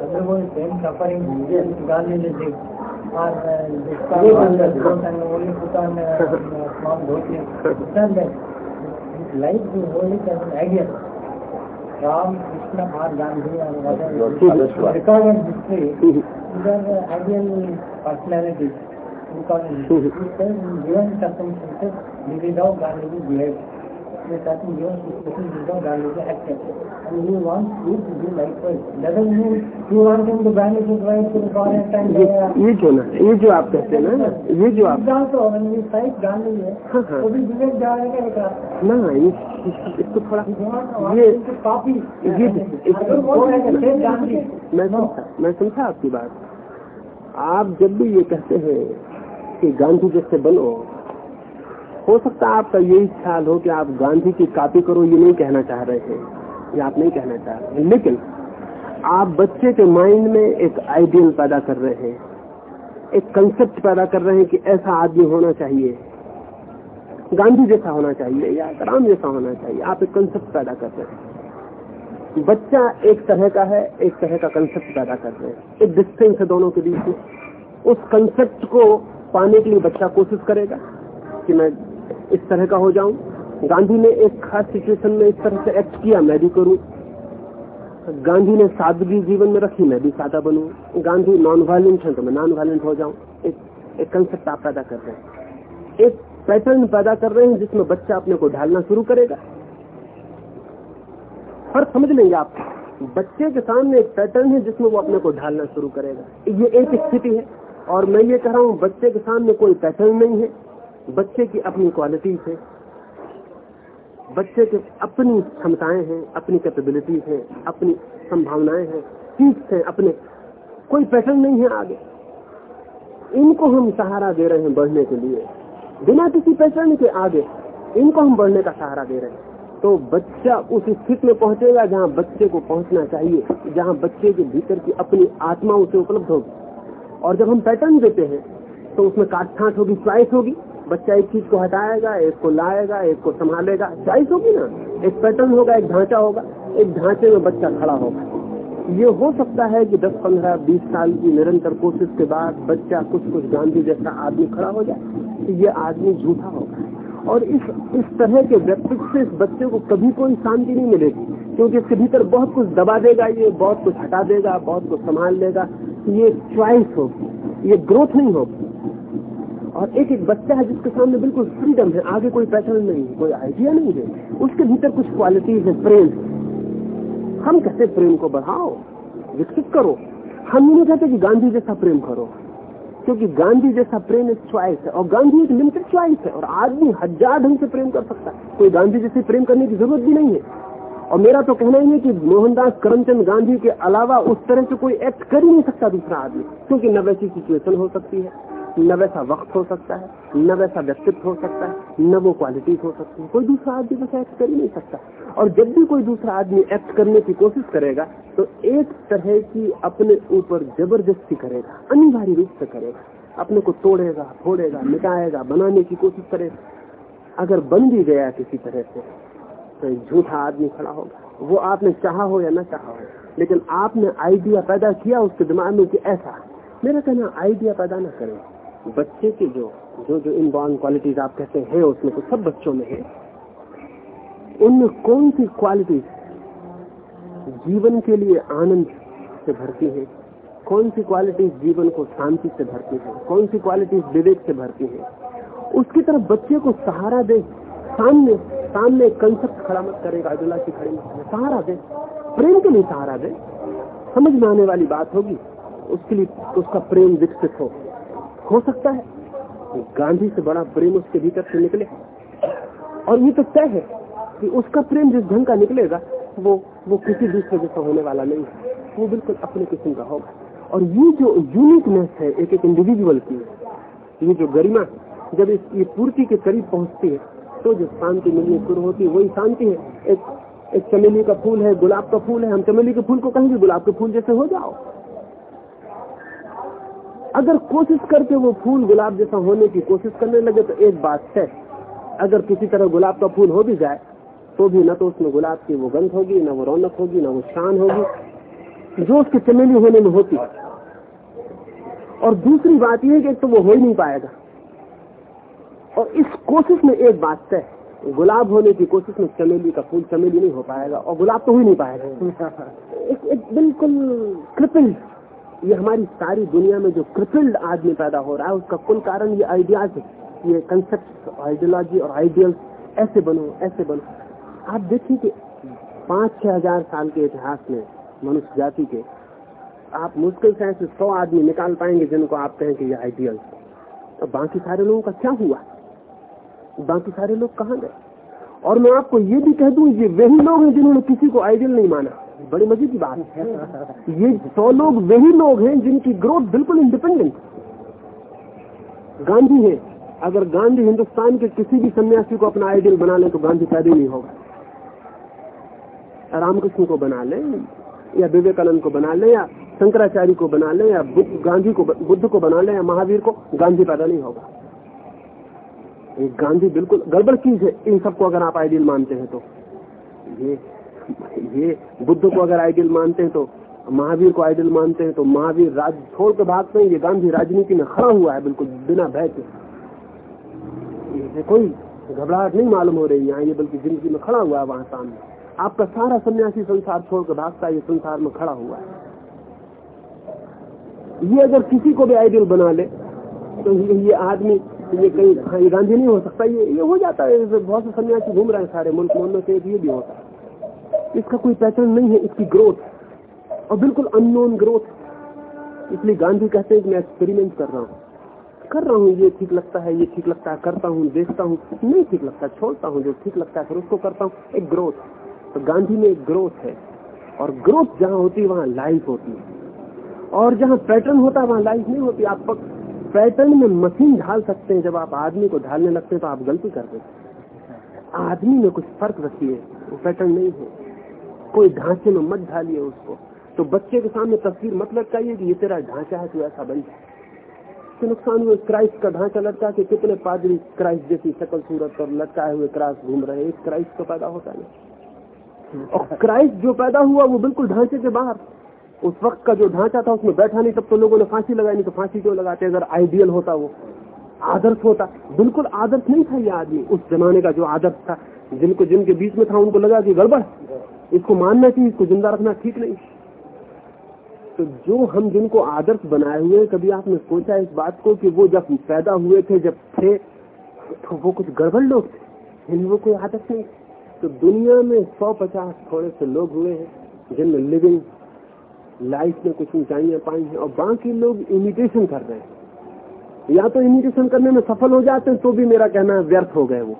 Speaker 3: not?
Speaker 1: आप नहीं होने दे रहे
Speaker 2: You are you are keeping him for your all
Speaker 3: No, no, no.
Speaker 2: shastras or
Speaker 4: When, when you ask a boy, believe in Gandhi, doesn't mean you want him to undergo the same suffering yes. Gandhi. Or uh, discard all the clothes and only put on uh, uh, small dhoti. Not that. His life hold it as an ideal. Ram, Krishna or Gandhi or whatever. Recorded history, these are uh, ideal personalities. Because
Speaker 1: Mhm.
Speaker 4: he says given circumstances, this is how Gandhi behaved. In a certain given situation, this is how And he wants you to be likewise. Doesn't mean you want him to banish his wife to the forest and
Speaker 1: ये
Speaker 4: uh,
Speaker 1: ये जो ना ये जो आप कहते हैं ना ये जो आप
Speaker 4: also when we cite Gandhi है,
Speaker 1: हाँ हाँ
Speaker 4: भी विवेक जाने का एक रास्ता है.
Speaker 1: ना इस, इसको थोड़ा ये
Speaker 4: him
Speaker 1: ये. मैं समझा मैं समझा आपकी बात आप जब भी ये कहते हैं कि गांधी जैसे बनो हो सकता है आपका यही ख्याल हो कि आप गांधी की कॉपी करो, ये नहीं कहना चाह रहे हैं। ये आप नहीं कहना चाह रहे हैं। लेकिन आप बच्चे के माइंड में एक आइडियल पैदा कर रहे हैं, एक कंसेप्ट पैदा कर रहे हैं कि ऐसा आदमी होना चाहिए। गांधी जैसा होना चाहिए या राम जैसा होना चाहिए, आप एक कंसेप्ट पैदा कर रहे हैं। बच्चा एक तरह का है, एक तरह का कंसेप्ट पैदा कर रहे हैं। एक डिस्टेंस है दोनों के बीच में। उस कंसेप्ट को पाने के लिए बच्चा कोशिश करेगा कि मैं इस तरह का हो जाऊँ। गांधी ने एक खास सिचुएशन में इस तरह से एक्ट किया, मैं भी करूँ। गांधी ने सादगी जीवन में रखी, मैं भी सादा बनू। गांधी नॉन वायलेंट है तो मैं नॉन वायलेंट हो जाऊँ। एक एक कंसेप्ट आप पैदा कर रहे हैं। एक पैटर्न पैदा कर रहे हैं जिसमें बच्चा अपने को ढालना शुरू करेगा। फ़र्क समझ लेंगे आप, बच्चे के सामने एक पैटर्न है जिसमें वो अपने को ढालना शुरू करेगा। ये एक स्थिति है, और मैं ये कह रहा हूँ, बच्चे के सामने कोई पैटर्न नहीं है। बच्चे की अपनी क्वालिटीज है। बच्चे के अपनी क्षमताएँ हैं, अपनी कैपेबिलिटीज हैं, अपनी संभावनाएँ हैं सीख है, अपने कोई पैटर्न नहीं है आगे। इनको हम सहारा दे रहे हैं बढ़ने के लिए। बिना किसी पैटर्न के आगे इनको हम बढ़ने का सहारा दे रहे हैं। तो बच्चा उस स्थिति में पहुंचेगा जहाँ बच्चे को पहुँचना चाहिए, जहाँ बच्चे के भीतर की अपनी आत्मा उसे उपलब्ध होगी। और जब हम पैटर्न देते हैं तो उसमें काट छाट होगी च्वाइस होगी। बच्चा एक चीज़ को हटाएगा एक को लाएगा एक को संभालेगा। च्वाइस होगी ना? एक पैटर्न होगा एक ढांचा होगा। एक ढांचे में बच्चा खड़ा होगा। ये हो सकता है कि 10, 15, 20 साल की निरंतर कोशिश के बाद बच्चा कुछ कुछ गांधी जैसा आदमी खड़ा हो जाए तो ये आदमी झूठा होगा। और इस इस तरह के व्यक्तित्व से इस बच्चे को कभी कोई शांति नहीं मिलेगी क्योंकि इसके भीतर बहुत कुछ दबा देगा ये बहुत कुछ हटा देगा बहुत कुछ संभाल लेगा। ये च्वाइस होगी। ये ग्रोथ नहीं होगी। और एक एक बच्चा है जिसके सामने बिल्कुल फ्रीडम है। आगे कोई पैटर्न नहीं, कोई आइडिया नहीं है। उसके भीतर कुछ क्वालिटीज है, प्रेम। हम कहते प्रेम को बढ़ाओ, विकसित करो। हम नहीं कहते कि गांधी जैसा प्रेम करो, क्योंकि गांधी जैसा प्रेम एक च्वाइस है और गांधी एक लिमिटेड च्वाइस है और आदमी हज़ार ढंग से प्रेम कर सकता है। कोई गांधी जैसे प्रेम करने की ज़रूरत भी नहीं है। और मेरा तो कहना ही है कि मोहनदास करमचंद गांधी के अलावा उस तरह से कोई एक्ट कर ही नहीं सकता दूसरा आदमी, क्योंकि न वैसी सिचुएशन हो सकती है। न वैसा वक्त हो सकता है, न वैसा व्यक्तित्व हो सकता है, न वो क्वालिटीज हो सकती है। कोई दूसरा आदमी वैसा एक्ट कर ही नहीं सकता। और जब भी कोई दूसरा आदमी एक्ट करने की कोशिश करेगा तो एक तरह की अपने ऊपर ज़बरदस्ती करेगा, अनिवार्य रूप से करेगा। अपने को तोड़ेगा, फोड़ेगा, मिटाएगा, बनाने की कोशिश करेगा। अगर बन भी गया किसी तरह से तो झूठा आदमी खड़ा होगा। वो आपने चाहा हो या न चाहा हो, लेकिन आपने आइडिया पैदा किया उसके दिमाग में कि ऐसा। मेरा कहना आइडिया पैदा ना करें। बच्चे की जो जो जो इनबॉर्न क्वालिटीज आप कहते हैं उसमें तो सब बच्चों में है। उनमें कौन सी क्वालिटीज जीवन के लिए आनंद से भरती है? कौन सी क्वालिटीज जीवन को शांति से भरती है? कौन सी क्वालिटीज विवेक से भरती है? उसकी तरफ़ बच्चे को सहारा दे, सामने सामने कंसेप्ट खड़ा मत करेगा अदुल्ला की खड़ी सहारा दे। प्रेम के लिए सहारा दे। समझ में आने वाली बात होगी। उसके लिए उसका प्रेम विकसित हो। हो सकता है गांधी से बड़ा प्रेम उसके भीतर से निकले। और ये तो तय है कि उसका प्रेम जिस ढंग का निकलेगा, वो वो किसी दूसरे जैसा होने वाला नहीं है। वो बिल्कुल अपने किस्म का होगा। और ये जो यूनिकनेस है एक एक इंडिविजुअल की, ये जो गरिमा, जब इस, ये पूर्ति के करीब पहुँचती है तो जो शांति मिलनी शुरू होती है, वही शांति है। एक एक चमेली का फूल है, गुलाब का फूल है, हम चमेली के फूल को कहेंगे, गुलाब के फूल जैसे हो जाओ। अगर कोशिश करके वो फूल गुलाब जैसा होने की कोशिश करने लगे तो एक बात है अगर किसी तरह गुलाब का फूल हो भी जाए तो भी न तो उसमें गुलाब की वो गंध होगी न वो रौनक होगी न वो शान होगी जो उसके चमेली होने में होती और दूसरी बात यह कि तो वो हो ही नहीं पाएगा। और इस कोशिश में एक बात है गुलाब होने की कोशिश में चमेली का फूल चमेली नहीं हो पाएगा और गुलाब तो हो ही नहीं पाएगा। एक, एक बिल्कुल क्रिपिल्ड ये हमारी सारी दुनिया में जो क्रिपिल्ड आदमी पैदा हो रहा है, उसका कुल कारण ये आइडियाज़ है, ये कंसेप्ट आइडियोलॉजी और आइडियल्स ऐसे बनो ऐसे बनो। आप देखिए कि पाँच छह हज़ार साल के इतिहास में मनुष्य जाति के, आप मुश्किल से ऐसे सौ आदमी निकाल पाएँगे जिनको आप कहें कि ये आइडियल तो बाकी सारे लोगों का क्या हुआ? बाकी सारे लोग कहाँ गए? और मैं आपको ये भी कह दूँ, ये वही लोग हैं जिन्होंने किसी को आइडियल नहीं माना। बड़ी मज़े की बात है। ये सौ लोग वही लोग हैं जिनकी ग्रोथ बिल्कुल इंडिपेंडेंट गांधी है। अगर गांधी हिंदुस्तान के किसी भी सन्यासी को अपना आइडियल बना ले तो गांधी पैदा नहीं होगा। रामकृष्ण को बना ले, या विवेकानंद को बना ले, या शंकराचार्य को बना ले, या गांधी को बुद्ध को बना ले, या महावीर को, गांधी पैदा नहीं होगा। एक गांधी बिल्कुल गड़बड़ चीज़ है। इन सबको अगर आप आइडियल मानते हैं तो। ये ये बुद्ध को अगर आइडियल मानते हैं तो महावीर को आइडियल मानते हैं तो महावीर राज छोड़ के भागते हैं, ये गांधी राजनीति में खड़ा हुआ है बिल्कुल, बिना भय के। कोई घबराहट नहीं मालूम हो रही यहाँ, ये बल्कि ज़िंदगी में खड़ा हुआ है वहाँ सामने। आपका सारा सन्यासी संसार छोड़ के भागता है, ये संसार में खड़ा हुआ है। ये अगर किसी को भी आइडियल बना ले तो ये आदमी, ये कहीं गांधी नहीं हो सकता, ये ये हो जाता है बहुत से सन्यासी घूम रहे हैं सारे मुल्क में से ये भी होता है। इसका कोई पैटर्न नहीं है, इसकी ग्रोथ और बिल्कुल अननोन ग्रोथ इसलिए गांधी कहते हैं कि मैं एक्सपेरिमेंट कर रहा हूँ। कर रहा हूँ, ये ठीक लगता है, ये ठीक लगता है, करता हूँ, देखता हूँ। नहीं ठीक लगता, छोड़ता हूँ, जो ठीक लगता है फिर उसको करता हूँ। एक ग्रोथ तो गांधी में एक ग्रोथ है। और ग्रोथ जहाँ होती है, वहाँ लाइफ होती है। और जहाँ पैटर्न होता है, वहाँ लाइफ नहीं होती। आप पैटर्न में मशीन ढाल सकते हैं। जब आप आदमी को ढालने लगते हैं तो आप गलती कर देते आदमी में कुछ फ़र्क रखिए। वो पैटर्न नहीं है। कोई ढांचे में मत ढालिए उसको। तो बच्चे के सामने तस्वीर मत लटकाइए कि ये तेरा ढांचा है तो ऐसा बन जाए तो नुकसान हुए, क्राइस्ट का ढांचा लटका के कितने पादरी क्राइस्ट जैसी शकल सूरत और लटकाए हुए क्रास घूम रहे एक क्राइस्ट तो पैदा होता है और क्राइस्ट जो पैदा हुआ, वो बिल्कुल ढांचे के बाहर। उस वक्त का जो ढांचा था, उसमें बैठा नहीं, तब तो लोगों ने फांसी लगाई, नहीं तो फांसी क्यों लगाते? अगर आइडियल होता, वो आदर्श होता। बिल्कुल आदर्श नहीं था ये आदमी। उस जमाने का जो आदर्श था, जिनको जिनके बीच में था, उनको लगा कि गड़बड़। इसको मानना चाहिए, इसको ज़िंदा रखना ठीक नहीं। तो जो हम जिनको आदर्श बनाए हुए कभी आपने सोचा इस बात को कि वो जब पैदा हुए थे, जब थे तो वो कुछ गड़बड़ लोग थे वो कोई आदर्श नहीं। तो दुनिया में सौ पचास थोड़े से लोग हुए हैं, जिनमें लिविंग लाइफ में कुछ ऊंचाइयाँ पाई हैं, और बाकी लोग इमिटेशन कर रहे हैं। या तो इमिटेशन करने में सफल हो जाते हैं तो भी मेरा कहना है, व्यर्थ हो गए वो।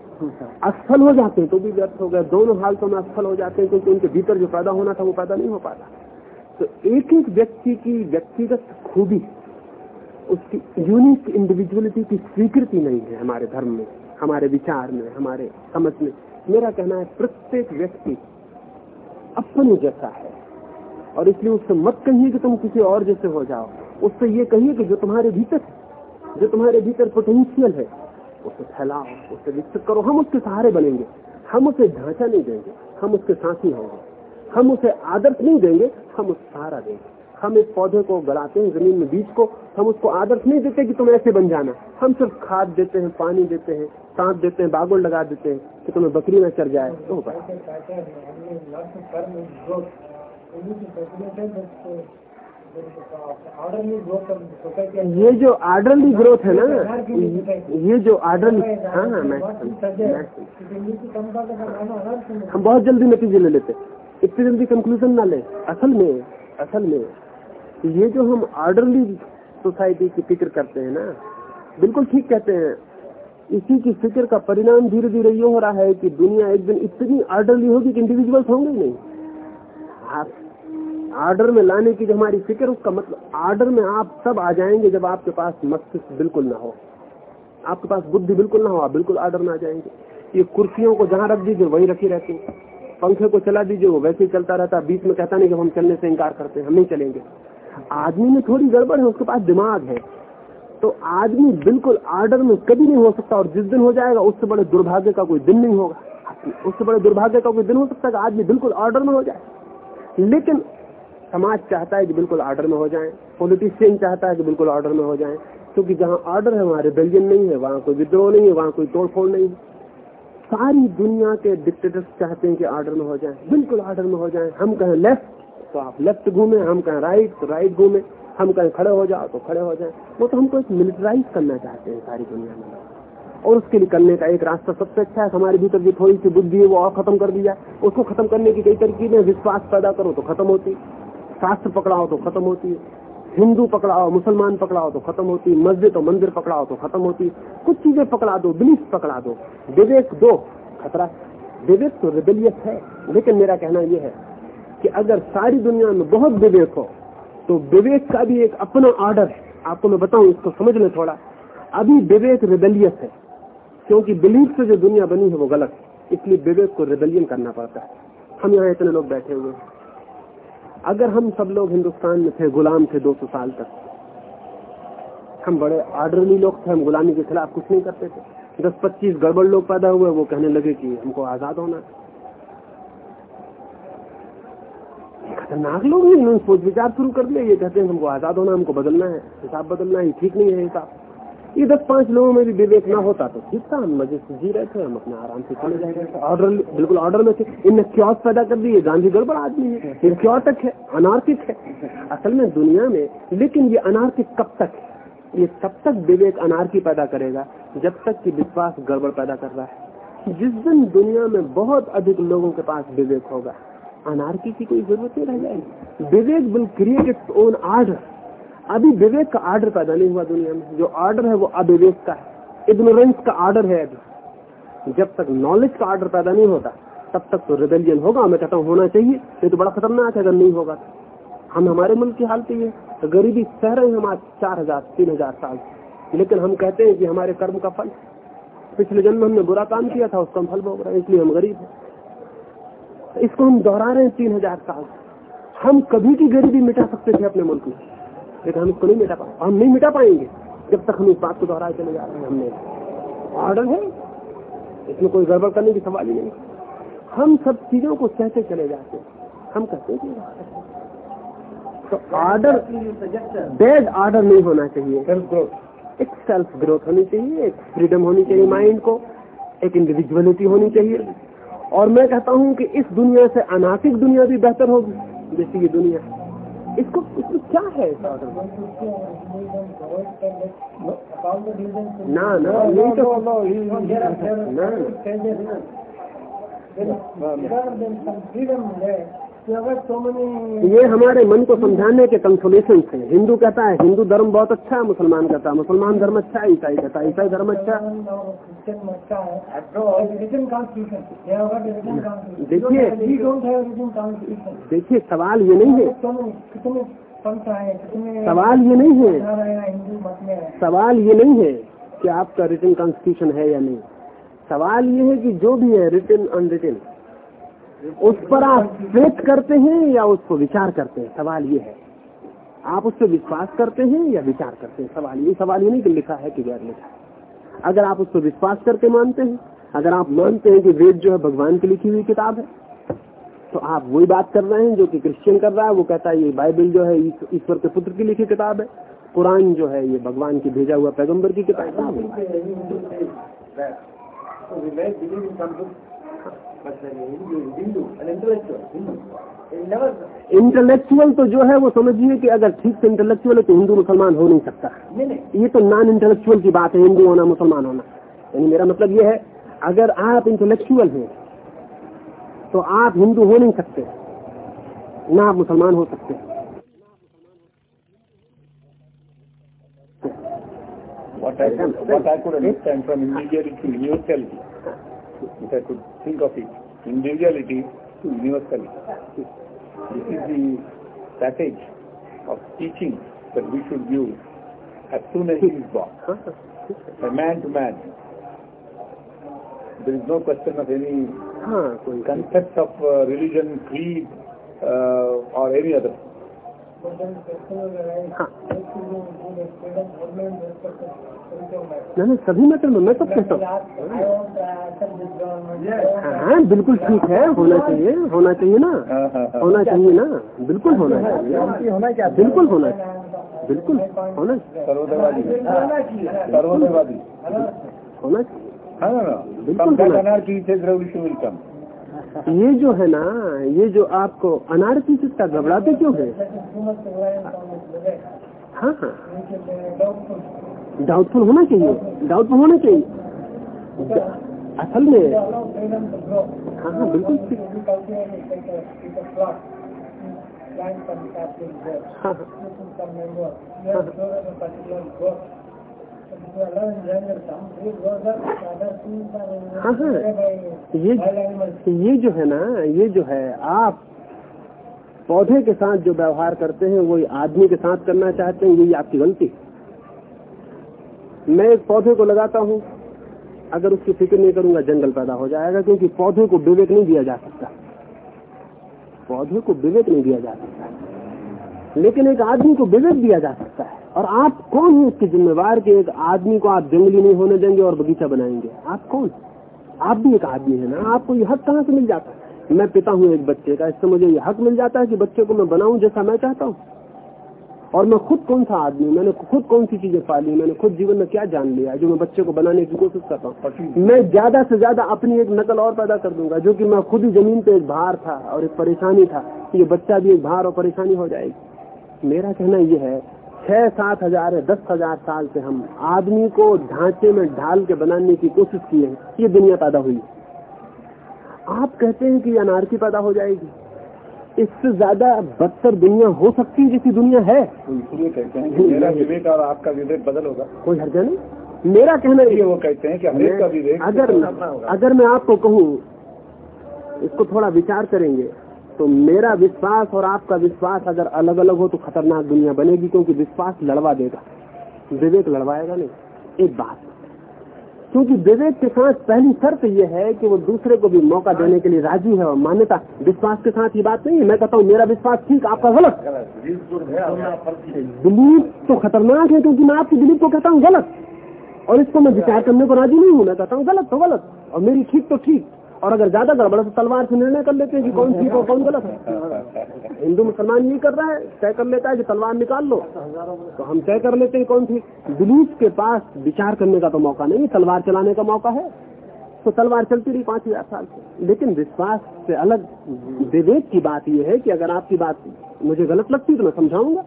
Speaker 1: असफल हो जाते हैं तो भी व्यर्थ हो गए। दोनों हालतों में असफल हो जाते हैं, क्योंकि उनके भीतर जो पैदा होना था, वो पैदा नहीं हो पाता। तो एक एक व्यक्ति की व्यक्तिगत खूबी, उसकी यूनिक इंडिविजुअलिटी की स्वीकृति नहीं है हमारे धर्म में, हमारे विचार में, हमारे समझ में। मेरा कहना है, प्रत्येक व्यक्ति अपने जैसा है। और इसलिए उससे मत कहिए कि तुम किसी और जैसे हो जाओ। उससे ये कहिए कि जो तुम्हारे भीतर जो तुम्हारे भीतर पोटेंशियल है, उसे फैलाओ, उसे विकसित करो। हम उसके सहारे बनेंगे। हम उसे ढांचा नहीं देंगे। हम उसके साथी होंगे। हम उसे आदर्श नहीं देंगे। हम उसे सहारा देंगे। हम इस पौधे को गलाते हैं, ज़मीन में बीज को। हम उसको आदर्श नहीं देते कि तुम ऐसे बन जाना। हम सिर्फ़ खाद देते हैं, पानी देते हैं, सांप देते हैं, बागुल लगा देते हैं कि तुम्हें बकरी में चढ़ जाए। तो ये जो आर्डरली ग्रोथ है ना, ये जो आर्डरली हाँ हाँ मैं हम बहुत जल्दी नतीजे ले लेते इतनी जल्दी कंक्लूजन ना ले। असल में असल में, ये जो हम आर्डरली सोसाइटी की फ़िक्र करते हैं ना, बिल्कुल ठीक कहते हैं। इसी की फ़िक्र का परिणाम धीरे धीरे ये हो रहा है कि दुनिया एक दिन इतनी आर्डरली होगी कि इंडिविजुअल्स होंगे नहीं। आप आर्डर में लाने की जो हमारी फ़िक्र उसका मतलब आर्डर में आप सब आ जाएँगे जब आपके पास मस्तिष्क बिल्कुल ना हो। आपके पास बुद्धि बिल्कुल ना हो, आप बिल्कुल आर्डर में आ जाएँगे। ये कुर्सियों को जहाँ रख दीजिए, वहीं रखी रहती पंखे को चला दीजिए, वो वैसे ही चलता रहता बीच में कहता नहीं कि हम चलने से इनकार करते हैं, हम नहीं चलेंगे। आदमी में थोड़ी गड़बड़ है, उसके पास दिमाग है। तो आदमी बिल्कुल आर्डर में कभी नहीं हो सकता, और जिस दिन हो जाएगा, उससे बड़े दुर्भाग्य का कोई दिन नहीं होगा। उससे बड़े दुर्भाग्य का कोई दिन हो सकता है आदमी बिल्कुल ऑर्डर में हो जाए। लेकिन समाज चाहता है कि बिल्कुल ऑर्डर में हो जाए पॉलिटिशियन चाहता है कि बिल्कुल ऑर्डर में हो जाए, क्योंकि जहाँ ऑर्डर है, वहाँ रिबेलियन नहीं है, वहाँ कोई विद्रोह नहीं है, वहाँ कोई तोड़फोड़ नहीं है। सारी दुनिया के डिक्टेटर्स चाहते हैं कि ऑर्डर में हो जाए, बिल्कुल ऑर्डर में हो जाए। हम कहें लेफ़्ट तो आप लेफ़्ट घूमे, हम कहें राइट तो राइट घूमे। हम कहें खड़े हो जाओ तो खड़े हो जाए। वो तो हमको एक मिलिटराइज करना चाहते हैं सारी दुनिया में। और उसके लिए करने का एक रास्ता सबसे अच्छा है, हमारे भीतर जो थोड़ी सी बुद्धि है, वो और खत्म कर दी जाए। उसको खत्म करने की कई तरकीबें विश्वास पैदा करो तो खत्म होती। शास्त्र पकड़ाओ तो खत्म होती है। हिंदू पकड़ाओ, मुसलमान पकड़ाओ तो खत्म होती है। मस्जिद और मंदिर पकड़ाओ तो खत्म होती है। कुछ चीज़ें पकड़ा दो, बिलीफ पकड़ा दो। विवेक दो, खतरा विवेक तो रिबेलियस है। लेकिन मेरा कहना यह है कि अगर सारी दुनिया में बहुत विवेक हो तो विवेक का भी एक अपना ऑर्डर है। आपको मैं बताऊँ, इसको समझ लें थोड़ा। अभी विवेक रिबेलियस है, क्योंकि बिलीफ से जो दुनिया बनी है वो गलत है। इसलिए विवेक को रिबेलियन करना पड़ता है। हम यहाँ इतने लोग बैठे हुए हैं। अगर हम सब लोग हिंदुस्तान में थे, गुलाम थे 200 साल तक, हम बड़े आर्डरली लोग थे, हम गुलामी के खिलाफ कुछ नहीं करते थे। दस पच्चीस गड़बड़ लोग पैदा हुए, वो कहने लगे कि हमको आज़ाद होना खतरनाक लोग सोच विचार शुरू कर दिया ये कहते हैं हमको आज़ाद होना हमको बदलना है, हिसाब बदलना है ठीक नहीं है हिसाब। ये दस पाँच लोगों में भी विवेक ना होता तो ठीक था हम मज़े से जी रहे थे हम अपना आराम से चले जाएँगे। ऑर्डर बिल्कुल ऑर्डर में थे। इनने क्योस पैदा कर दिए गांधी गड़बड़ आदमी है। फिर क्योटक है अनार्किक है। असल में दुनिया में लेकिन ये अनार्किक कब तक है? ये तब तक विवेक अनार्की पैदा करेगा जब तक कि विश्वास गड़बड़ पैदा कर रहा है। जिस दिन दुनिया में बहुत अधिक लोगों के पास विवेक होगा अनार्की की कोई ज़रूरत नहीं रह जाएगी। विवेक will create its own order अभी विवेक का आर्डर पैदा नहीं हुआ दुनिया में। जो आर्डर है वो अविवेक का है। इग्नोरेंस का आर्डर है अभी। जब तक नॉलेज का आर्डर पैदा नहीं होता, तब तक तो रिबेलियन होगा। मैं कहता हूँ, होना चाहिए। ये तो बड़ा खतरनाक है, अगर नहीं होगा हम हमारे मुल्क की हालत ये तो गरीबी सह रहे हैं हम आज चार हज़ार, तीन हज़ार साल लेकिन हम कहते हैं कि हमारे कर्म का फल। पिछले जन्म हमने बुरा काम किया था, उसका फल भोग रहे हैं, इसलिए हम गरीब हैं। इसको हम दोहरा रहे हैं तीन हज़ार साल हम कभी की गरीबी मिटा सकते थे अपने मुल्क में। लेकिन हम इसको नहीं मिटा पाए हम नहीं मिटा पाएँगे जब तक हम इस बात को दोहराए चले जा रहे हैं हमने। ऑर्डर है? इसमें कोई गड़बड़ करने की सवाल ही नहीं। हम सब चीज़ों को सहते चले जाते हैं। हम कहते हैं तो ऑर्डर बेड ऑर्डर नहीं होना चाहिए। एक सेल्फ ग्रोथ होनी चाहिए एक फ्रीडम होनी चाहिए माइंड को एक इंडिविजुअलिटी होनी चाहिए। और मैं कहता हूँ कि इस दुनिया से अनाथिक दुनिया भी बेहतर होगी जैसे ये दुनिया। इसको इसमें क्या है? ना ना यही तो ये हमारे मन को समझाने के कंसोलेशन है हिंदू कहता है हिंदू धर्म बहुत अच्छा है मुसलमान कहता है मुसलमान धर्म अच्छा है ईसाई कहता है ईसाई धर्म अच्छा देखिए देखिए सवाल ये नहीं है। सवाल ये नहीं है। सवाल ये नहीं है कि आपका रिटर्न कॉन्स्टिट्यूशन है या नहीं। सवाल ये है कि जो भी है रिटर्न अनरिटर्न उस पर आप फेथ करते हैं या उस पर विचार करते हैं? सवाल ये है। आप उस पर विश्वास करते हैं या विचार करते हैं? सवाल ये सवाल ये नहीं कि लिखा है कि गैर लिखा है। अगर आप उस पर विश्वास करके मानते हैं, अगर आप मानते हैं कि वेद जो है भगवान की लिखी हुई किताब है तो आप वही बात कर रहे हैं जो कि क्रिश्चियन कर रहा है, वो कहता है, ये बाइबल जो है ईश्वर के पुत्र की लिखी किताब है कुरान जो है ये भगवान की भेजा हुआ पैगंबर की किताब इंटेलेक्चुअल तो जो है वो समझिए कि अगर ठीक से इंटेलेक्चुअल है तो हिंदू मुसलमान हो नहीं सकता। ये तो नॉन इंटेलेक्चुअल की बात है हिंदू होना मुसलमान होना। यानी मेरा मतलब ये है अगर आप इंटेलेक्चुअल हैं तो आप हिंदू हो नहीं सकते। ना आप मुसलमान हो सकते।
Speaker 2: What I could, what I could understand from individuality to universality, if I could think of it, individuality to universality. This is the package of teaching that we should use as soon as he is born. A man to man. There is no question of any concept of uh, religion, creed, uh, or any other.
Speaker 1: हाँ। नहीं नहीं सभी मैटर में मैं सब कहता हूँ। हाँ बिल्कुल ठीक है होना चाहिए होना चाहिए ना।
Speaker 2: हाँ, हाँ, हाँ।
Speaker 1: होना चाहिए ना बिल्कुल होना चाहिए।
Speaker 4: होना क्या
Speaker 1: बिल्कुल होना चाहिए। बिल्कुल होना
Speaker 2: सर्वोदयवादी। सर्वोदयवादी।
Speaker 1: होना चाहिए।
Speaker 2: हाँ ना ना
Speaker 1: बिल्कुल होना।
Speaker 2: anarchy says revolution will come.
Speaker 1: ये जो है ना, ये जो आपको अनारकी से इतना घबराते क्यों है? हाँ हाँ। डाउटफुल होना चाहिए। डाउटफुल होना चाहिए। असल में हाँ हाँ बिल्कुल ठीक। हाँ हाँ। हाँ हाँ। ये ये जो है ना, ये जो है, आप पौधे के साथ जो व्यवहार करते हैं वही आदमी के साथ करना चाहते हैं यही आपकी गलती मैं एक पौधे को लगाता हूँ, अगर उसकी फ़िक्र नहीं करूँगा, जंगल पैदा हो जाएगा, क्योंकि पौधे को विवेक नहीं दिया जा सकता। पौधे को विवेक नहीं दिया जा सकता। लेकिन एक आदमी को विवेक दिया जा सकता है। और आप कौन है इसके जिम्मेवार कि एक आदमी को आप जंगली नहीं होने देंगे और बगीचा बनाएँगे? आप कौन? आप भी एक आदमी है ना? आपको ये हक कहाँ से मिल जाता है? मैं पिता हूँ एक बच्चे का, इससे मुझे यह हक मिल जाता है कि बच्चे को मैं बनाऊँ जैसा मैं चाहता हूँ। और मैं खुद कौन सा आदमी मैंने खुद कौन सी चीज़ें पाली मैंने खुद जीवन में क्या जान लिया जो मैं बच्चे को बनाने की कोशिश करता हूँ? मैं ज़्यादा से ज़्यादा अपनी एक नकल और पैदा कर दूँगा, जो कि मैं खुद ही ज़मीन पे एक भार था और एक परेशानी था ये बच्चा भी एक भार और परेशानी हो जाएगी। मेरा कहना यह है छह सात हज़ार या दस हज़ार साल से हम आदमी को ढांचे में ढाल के बनाने की कोशिश किए हैं ये दुनिया पैदा हुई। आप कहते हैं कि अनारकी पैदा हो जाएगी। इससे ज़्यादा बदतर दुनिया हो सकती है जैसी दुनिया है।
Speaker 2: इसलिए कहते हैं कि मेरा विवेक और आपका विवेक बदल होगा।
Speaker 1: कोई हर्जा नहीं। मेरा कहना
Speaker 2: ये वो कहते हैं कि हरेक का विवेक
Speaker 1: अगर अगर मैं आपको कहूँ इसको थोड़ा विचार करेंगे। तो मेरा विश्वास और आपका विश्वास अगर अलग अलग हो तो खतरनाक दुनिया बनेगी, क्योंकि विश्वास लड़वा देगा। विवेक लड़वाएगा नहीं। एक बात। क्योंकि विवेक के साथ पहली शर्त यह है कि वो दूसरे को भी मौका देने के लिए राज़ी है और मान्यता। विश्वास के साथ ये बात नहीं है। मैं कहता हूँ, मेरा विश्वास ठीक, आपका गलत। दिलीप तो खतरनाक है, क्योंकि मैं आपकी दिलीप को कहता हूँ गलत। और इसको मैं विचार करने को राज़ी नहीं हूँ। मैं कहता हूँ गलत तो गलत। और मेरी ठीक तो ठीक। और अगर ज़्यादा गड़बड़ तो तलवार से निर्णय कर लेते हैं कि कौन ठीक और कौन गलत है। हिंदू मुसलमान नहीं कर रहा है, तय कर लेता है कि तलवार निकाल लो। तो हम तय कर लेते हैं कौन ठीक। दिलीप के पास विचार करने का तो मौका नहीं, तलवार चलाने का मौका है। तो तलवार चलती रही पाँच हज़ार साल से। लेकिन विश्वास से अलग विवेक की बात यह है कि अगर आपकी बात मुझे गलत लगती तो मैं समझाऊँगा।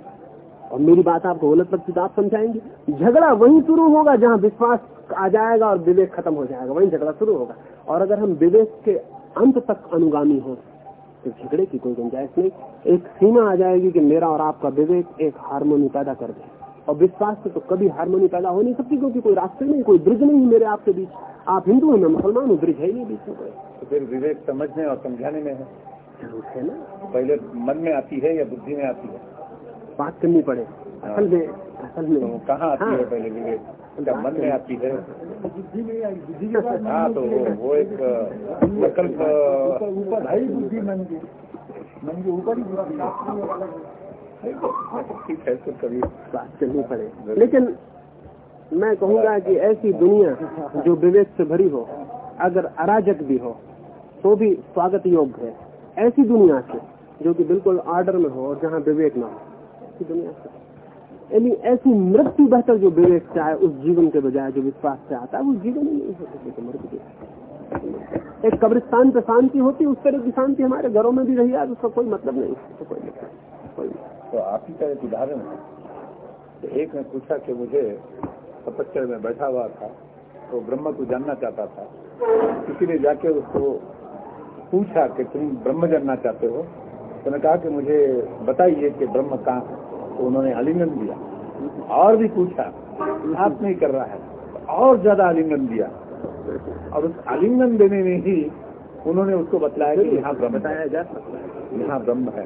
Speaker 1: और मेरी बात आपको गलत लगती तो आप समझाएँगे। झगड़ा वहीं शुरू होगा जहाँ विश्वास आ जाएगा और विवेक खत्म हो जाएगा। वहीं झगड़ा शुरू होगा। और अगर हम विवेक के अंत तक अनुगामी हो तो झगड़े की कोई गुंजाइश नहीं। एक सीमा आ जाएगी कि मेरा और आपका विवेक एक हारमोनी पैदा कर दे। और विश्वास से तो कभी हारमोनी पैदा हो नहीं सकती क्योंकि कोई रास्ते नहीं कोई ब्रिज नहीं मेरे आपके बीच। आप हिंदू हैं मैं मुसलमान हूँ ब्रिज है नहीं बीच में
Speaker 2: तो फिर विवेक समझने और समझाने में है।
Speaker 1: ज़रूर है ना।
Speaker 2: पहले मन में आती है या बुद्धि में आती है?
Speaker 1: बात करनी पड़े। असल में असल
Speaker 2: तो
Speaker 1: में
Speaker 2: कहाँ आती
Speaker 1: हाँ।
Speaker 2: पहले जब मन में आती है? हाँ तो वो एक विकल्प
Speaker 3: ऊपर है बुद्धि मन की मन के ऊपर
Speaker 2: ठीक है तो कभी
Speaker 1: बात करनी पड़े। लेकिन मैं कहूँगा कि ऐसी दुनिया जो विवेक से भरी हो अगर अराजक भी हो तो भी स्वागत योग्य है। ऐसी दुनिया से जो कि बिल्कुल ऑर्डर में हो और जहाँ विवेक ना हो। ऐसी दुनिया से। यानी ऐसी मृत्यु बेहतर जो विवेक से आए, उस जीवन के बजाय जो विश्वास से आता है, वो जीवन ही नहीं हो किसी को मृत्यु एक कब्रिस्तान पे शांति होती, उस तरह की शांति हमारे घरों में भी रही, आज उसका कोई मतलब नहीं उसका कोई मतलब कोई
Speaker 2: तो आप ही का एक उदाहरण है। तो एक ने पूछा कि मुझे तपस्या में बैठा हुआ था तो ब्रह्म को जानना चाहता था। किसी ने जाके उसको पूछा कि तुम ब्रह्म जानना चाहते हो? तो ने कहा कि मुझे बताइए कि ब्रह्म कहाँ है। तो उन्होंने आलिंगन दिया। और भी पूछा आप नहीं कर रहा है। और ज़्यादा आलिंगन दिया। और उस आलिंगन देने में ही उन्होंने उसको बतलाया कि यहाँ ब्रह्म
Speaker 1: बताया जा सकता है।
Speaker 2: यहाँ ब्रह्म है।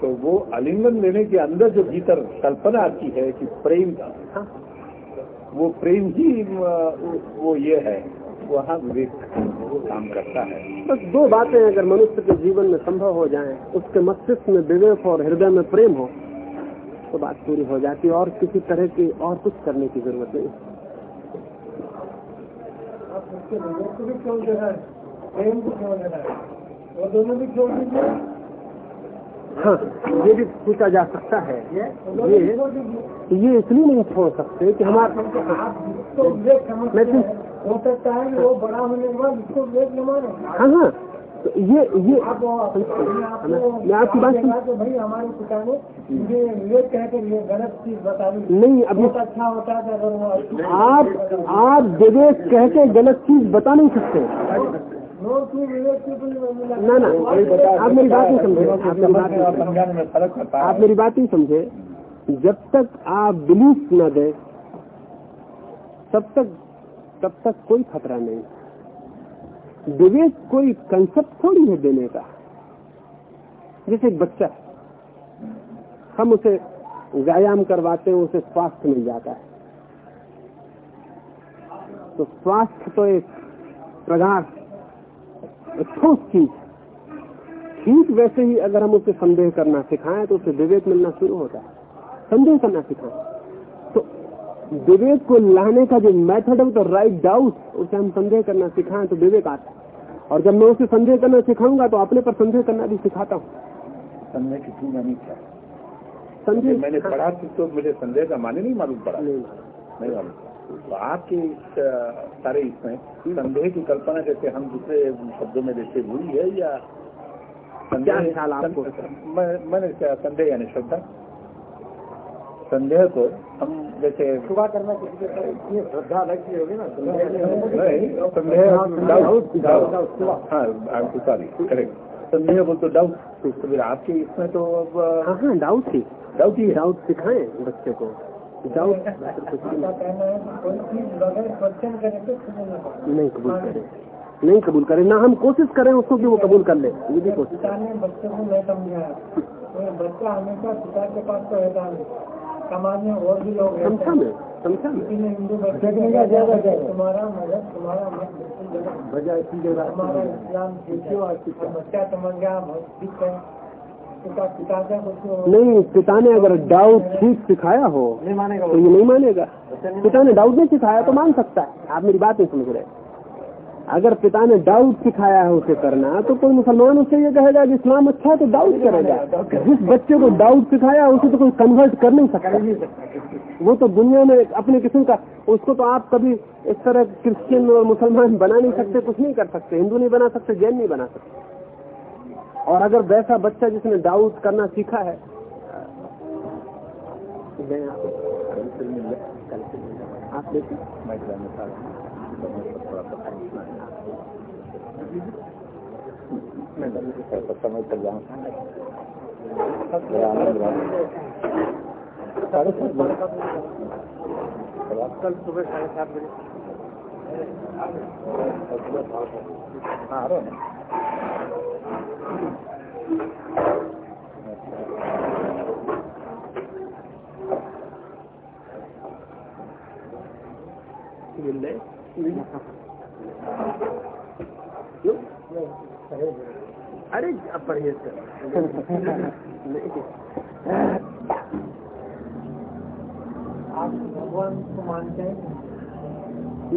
Speaker 2: तो वो आलिंगन लेने के अंदर जो भीतर कल्पना आती है कि प्रेम
Speaker 1: हाँ।
Speaker 2: वो प्रेम ही वो ये है। वहाँ विवेक काम करता है।
Speaker 1: बस दो बातें अगर मनुष्य के जीवन में संभव हो जाए उसके मस्तिष्क में विवेक और हृदय में प्रेम हो तो बात पूरी हो जाती है और किसी तरह की और कुछ करने की ज़रूरत नहीं।
Speaker 3: है?
Speaker 1: ये भी पूछा जा सकता है।
Speaker 3: ये?
Speaker 1: ये ये इसलिए नहीं छोड़ सकते कि हमारा मैं
Speaker 3: हो सकता है वो बड़ा होने के बाद माने।
Speaker 1: हाँ हाँ। तो ये। ये
Speaker 3: आप आपको
Speaker 1: मैं आपकी बात सुन
Speaker 3: भाई हमारे पिता ने मुझे विवेक कह कर ये गलत चीज़ बता दी
Speaker 1: नहीं अभी
Speaker 3: अच्छा होता था अगर
Speaker 1: आप आप विवेक कह के गलत चीज़ बता नहीं सकते।
Speaker 3: नो
Speaker 1: ना आप मेरी बात नहीं समझे। आप
Speaker 2: है।
Speaker 1: मेरी बात नहीं समझे। जब तक आप बिलीफ न दे तब तक तब तक कोई खतरा नहीं। विवेक कोई कंसेप्ट थोड़ी है देने का। जैसे एक बच्चा, हम उसे व्यायाम करवाते हैं, उसे स्वास्थ्य मिल जाता है। तो स्वास्थ्य तो एक प्रगाढ़ एक ठोस चीज़। ठीक वैसे ही अगर हम उसे संदेह करना सिखाएँ तो उसे विवेक मिलना शुरू होता है। संदेह करना सिखाएँ। विवेक को लाने का जो मेथड है वो तो राइट डाउट उसे हम संदेह करना सिखाएँ तो विवेक आता है। और जब मैं उसे संदेह करना सिखाऊँगा तो अपने पर संदेह करना भी सिखाता हूँ।
Speaker 2: संदेह की सीमा नहीं क्या?
Speaker 1: संदेह
Speaker 2: मैंने पढ़ा तो मुझे संदेह का माने नहीं मालूम पड़ा।
Speaker 1: नहीं मालूम।
Speaker 2: तो आपके इस सारे इसमें संदेह की कल्पना जैसे हम दूसरे शब्दों में जैसे हुई है या
Speaker 1: क्या ख्याल आपको?
Speaker 2: सं- मैं- मैंने संदेह यानी श्रद्धा? संदेह को हम जैसे
Speaker 3: सुबह करना किसी श्रद्धा अलग की होगी ना
Speaker 2: नहीं संदेह डाउट डाउट हाँ आई सॉरी करेक्ट संदेह बोल तो डाउट तो फिर आपके इसमें तो अब
Speaker 1: हाँ हाँ डाउट ही।
Speaker 2: डाउट ही
Speaker 1: डाउट सिखाएँ बच्चे को। डाउट
Speaker 4: है कि तो करे
Speaker 1: नहीं कबूल करें। नहीं कबूल करें। ना हम कोशिश करें उसको कि वो कबूल कर ले। ये भी कोशिश
Speaker 4: बच्चे को नहीं समझाया। तो बच्चा हमेशा पिता के पास तो रहता नहीं। समाज में और भी लोग हैं
Speaker 1: मैं समझा मैं।
Speaker 4: हिंदू तुम्हारा मदद तुम्हारा मत बिल्कुल
Speaker 3: बजाय
Speaker 4: हमारा इस्लाम ठीक बच्चा समझ गया बहुत ठीक है।
Speaker 1: नहीं पिता ने अगर डाउट ठीक सिखाया हो
Speaker 3: नहीं मानेगा
Speaker 1: तो ये नहीं मानेगा। पिता ने डाउट नहीं सिखाया तो मान सकता है। आप मेरी बात नहीं समझ रहे अगर पिता ने डाउट सिखाया है उसे करना तो कोई मुसलमान उससे ये कहेगा कि इस्लाम अच्छा है तो डाउट करेगा। जिस बच्चे को डाउट सिखाया, उसे तो कोई कन्वर्ट कर नहीं सकता। वो तो दुनिया में अपने किस्म का, उसको तो आप कभी इस तरह क्रिश्चियन और मुसलमान बना नहीं सकते, कुछ नहीं कर सकते। हिंदू नहीं बना सकते, जैन नहीं बना सकते। और अगर वैसा बच्चा जिसने डाउट करना सीखा है। आप देखिए
Speaker 2: मैं जाने था थोड़ा सा पूछना है जाऊँ बड़ा आनंद रहा साढ़े सात बजे।
Speaker 3: कल सुबह साढ़े सात बजे।
Speaker 2: हाँ आ रहा हूँ।
Speaker 1: मिल ले क्यों? अरे अब परहेज कर।
Speaker 4: आप भगवान को मानते हैं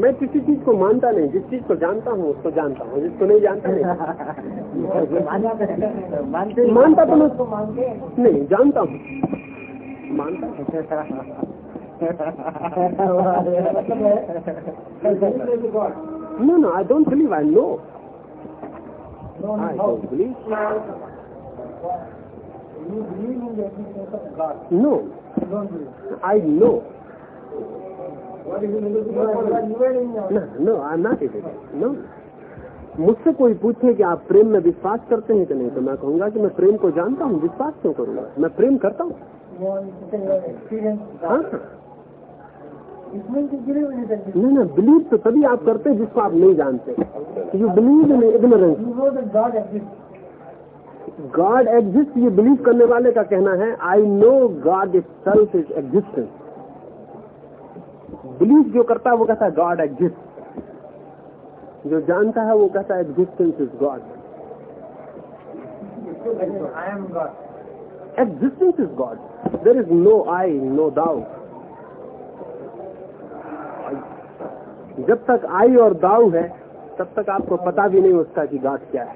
Speaker 1: मैं किसी चीज़ को मानता नहीं जिस चीज़ को जानता हूँ उसको जानता हूँ जिसको नहीं जानता नहीं।
Speaker 4: मानता
Speaker 1: तो मैं
Speaker 4: को मानते हैं
Speaker 1: नहीं जानता हूँ। मानता हूँ। No no I don't believe I know No. I know. No मुझसे कोई पूछे कि आप प्रेम में विश्वास करते हैं कि नहीं तो मैं कहूँगा कि मैं प्रेम को जानता हूँ विश्वास क्यों करूँगा? मैं प्रेम करता हूँ। नहीं ना बिलीव तो तभी आप करते हैं जिसको आप नहीं जानते। You believe in ignorance. God exist ये बिलीव करने वाले का कहना है I know God is self is existence believe जो करता है वो कहता है गॉड एग्जिस्ट जो जानता है वो कहता है existence is God
Speaker 4: I am God
Speaker 1: existence is God there is no I no thou. जब तक आई और दाऊ है, तब तक आपको पता भी नहीं उसका कि गॉड क्या है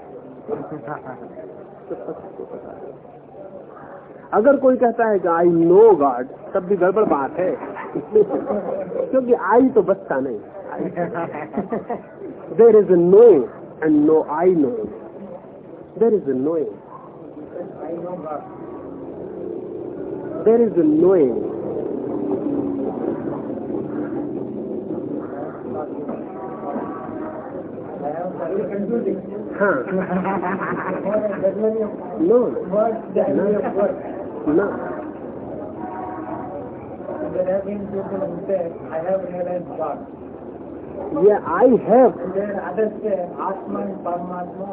Speaker 1: अगर कोई कहता है कि आई नो गॉड, तब भी गड़बड़ बात है क्योंकि आई तो बचता नहीं there is a and no I no knowing. There is a knowing.
Speaker 4: I know God.
Speaker 1: There is a knowing.
Speaker 4: I have very confusing.
Speaker 1: Huh.
Speaker 4: More than dictionary of
Speaker 1: No.
Speaker 4: words, dictionary हाँ। नो ये आई है परमात्मा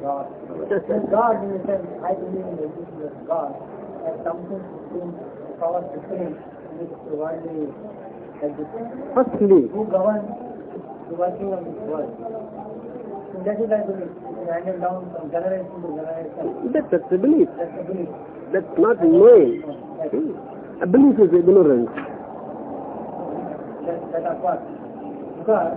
Speaker 4: God? God in the sense, I believe in the existence of God as something between power supreme with the worldly existence.
Speaker 1: Firstly,
Speaker 4: Who governs the working of this world? That is I believe. Handed down from generation to generation.
Speaker 1: That, that's a belief.
Speaker 4: That's a belief.
Speaker 1: That's not knowing. See? A belief is ignorance.
Speaker 4: That, that what? Because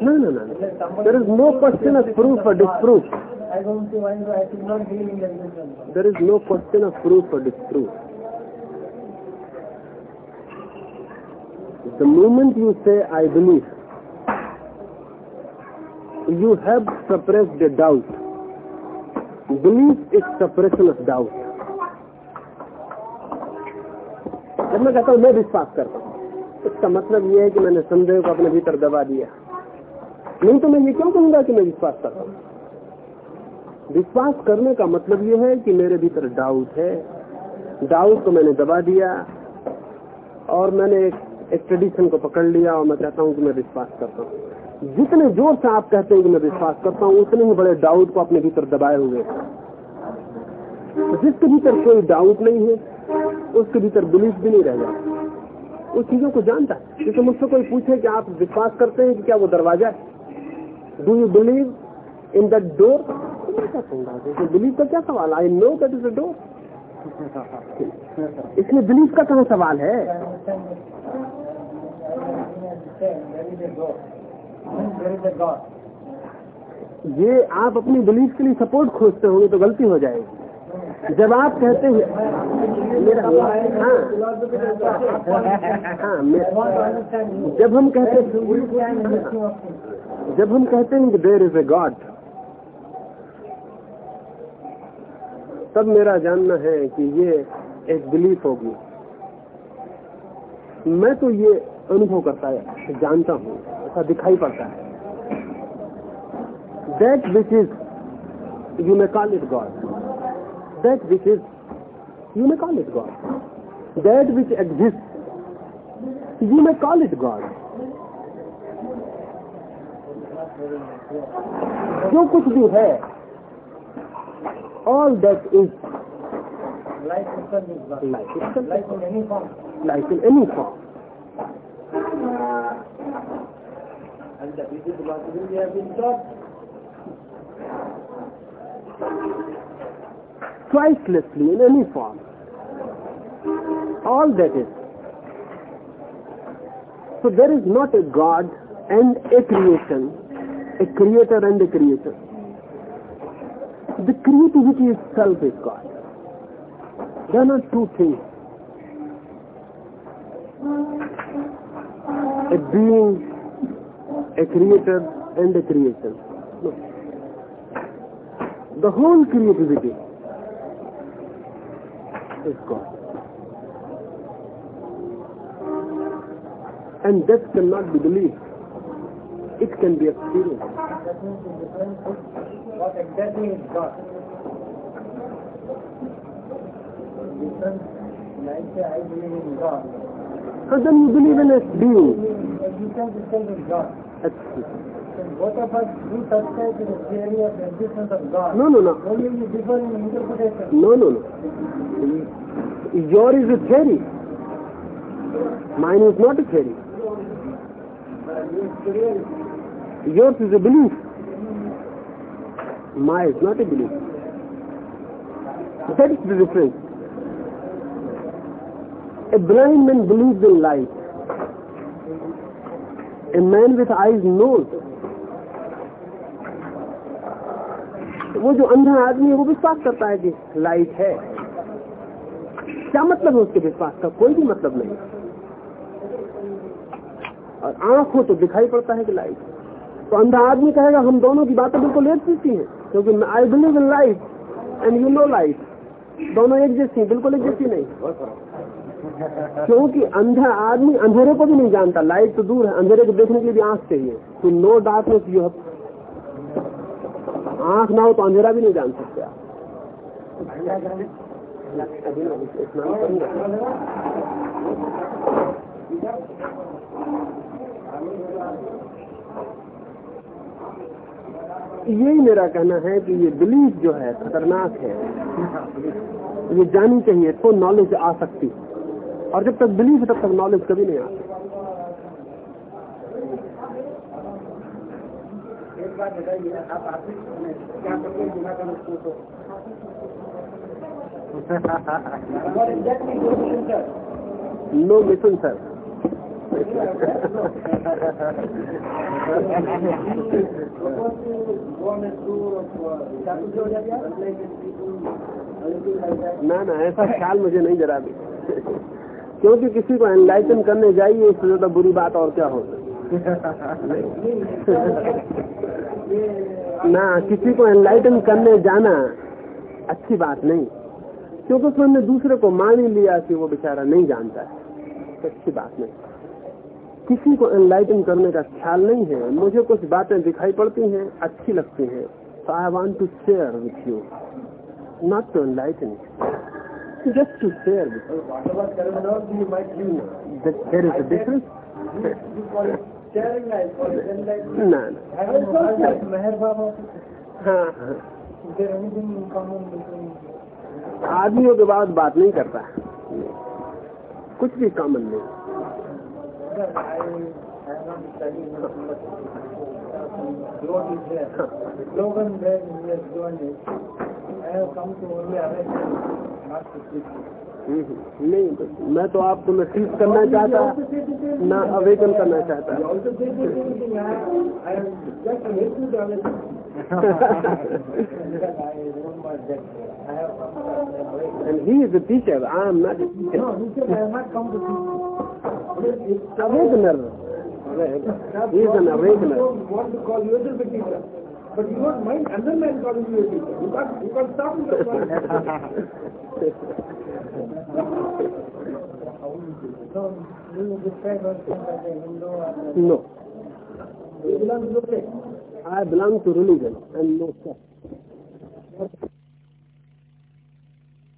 Speaker 1: No, no, no. There is no question of proof or disproof. There is no question of proof or disproof. The moment you say, I believe, you have suppressed the doubt. Belief is suppression of doubt. जब मैं कहता हूँ मैं विश्वास करता हूँ इसका मतलब यह है कि मैंने संदेह को अपने भीतर दबा दिया। नहीं तो मैं ये क्यों कहूँगा कि मैं विश्वास करता हूँ? विश्वास करने का मतलब यह है कि मेरे भीतर डाउट है। डाउट को मैंने दबा दिया और मैंने एक, एक ट्रेडिशन को पकड़ लिया और मैं कहता हूँ कि मैं विश्वास करता हूँ। जितने ज़ोर से आप कहते हैं कि मैं विश्वास करता हूँ उतने ही बड़े डाउट को अपने भीतर दबाए हुए जिसके भीतर कोई डाउट नहीं है उसके भीतर बिलीफ भी नहीं रह जाता उस चीज़ों को जानता। है जैसे मुझसे कोई पूछे कि आप विश्वास करते हैं कि क्या वो दरवाज़ा है? Do you believe in that door believe का क्या सवाल? I know that is a door इसमें बिलीव का कहाँ सवाल है. ये आप अपनी बिलीफ के लिए सपोर्ट खोजते होंगे तो गलती हो जाएगी। जब आप कहते हैं, मेरा हाँ हाँ. जब हम कहते? जब हम कहते हैं कि देर इज़ ए गॉड तब मेरा जानना है कि ये एक बिलीफ होगी मैं तो ये अनुभव करता है, जानता हूँ, ऐसा दिखाई पड़ता है that which is you may call it God that which is you may call it God that which exist you may call it God जो कुछ भी है all that is
Speaker 4: Life is God.
Speaker 1: Life it's
Speaker 4: Life in
Speaker 1: life in any form pricelessly in any form. All that is. So there is not a God and a creation, a creator and a creator. The creativity itself is God. They are not two things. A being, a creator and a creation. No. The whole creativity is God. And that cannot be believed. It can be experienced.
Speaker 4: That means the difference is what exactly is God. Difference, like I believe in God.
Speaker 1: So then you believe in a being.
Speaker 4: Existence itself is God.
Speaker 1: That's-
Speaker 4: So both of us do subscribe to the theory of the existence of God.
Speaker 1: No, no, no.
Speaker 4: Only we differ in interpretation.
Speaker 1: No, no, no. Your is a theory. Mine is not a theory. Yours is a belief. Mine is not a belief. That is the difference. A blind man believes in light. A man with eyes knows. वो जो अंधा आदमी है, वो विश्वास करता है कि लाइट है। क्या मतलब है उसके विश्वास का? कोई भी मतलब नहीं। और आँख हो तो दिखाई पड़ता है कि लाइट तो अंधा आदमी कहेगा, हम दोनों की बातें बिल्कुल एक जैसी हैं, क्योंकि I believe in light and you know light दोनों एक जैसी बिल्कुल एक जैसी नहीं। क्योंकि अंधा आदमी अंधेरे को भी नहीं जानता। लाइट तो दूर है, अंधेरे को देखने के लिए भी आँख चाहिए। तो नो डार्कनेस यू हैव आँख ना हो तो अंधेरा भी नहीं जान सकते आप। यही मेरा कहना है कि ये बिलीफ जो है, खतरनाक है। ये जानी चाहिए तो नॉलेज आ सकती। और जब तक बिलीफ तब तक नॉलेज कभी नहीं आती
Speaker 3: एक बात बताइए आप
Speaker 1: नो मिशन, सर। ना ना, ऐसा ख्याल मुझे नहीं जरा भी। क्योंकि किसी को एनलाइटन करने जाइए, इससे ज़्यादा बुरी बात और क्या हो सकती ना किसी को एनलाइटन करने जाना अच्छी बात नहीं। क्योंकि उसमें हमने दूसरे को मान ही लिया कि वो बेचारा नहीं जानता है। अच्छी बात नहीं। किसी को एनलाइटन करने का ख्याल नहीं है। मुझे कुछ बातें दिखाई पड़ती हैं अच्छी लगती हैं। तो I want to share with you not to enlighten just to share with
Speaker 3: What about terminology you might use?
Speaker 1: Uh ना हाँ हाँ आदमियों के बाद बात नहीं करता कुछ भी कॉमन नहीं हम्म, नहीं मैं तो आपको न टीच करना चाहता न अवेकन करना चाहता and he is a teacher I am not a teacher
Speaker 4: No, he said I have not come to teach.
Speaker 1: awakener he is an awakener
Speaker 3: want to call yourself a teacher. But you don't mind another man calling you a teacher. You can't, you can't stop calling
Speaker 4: So, do you describe yourself as a Hindu or a
Speaker 1: no
Speaker 3: You belong to the.
Speaker 1: I belong to religion and no sect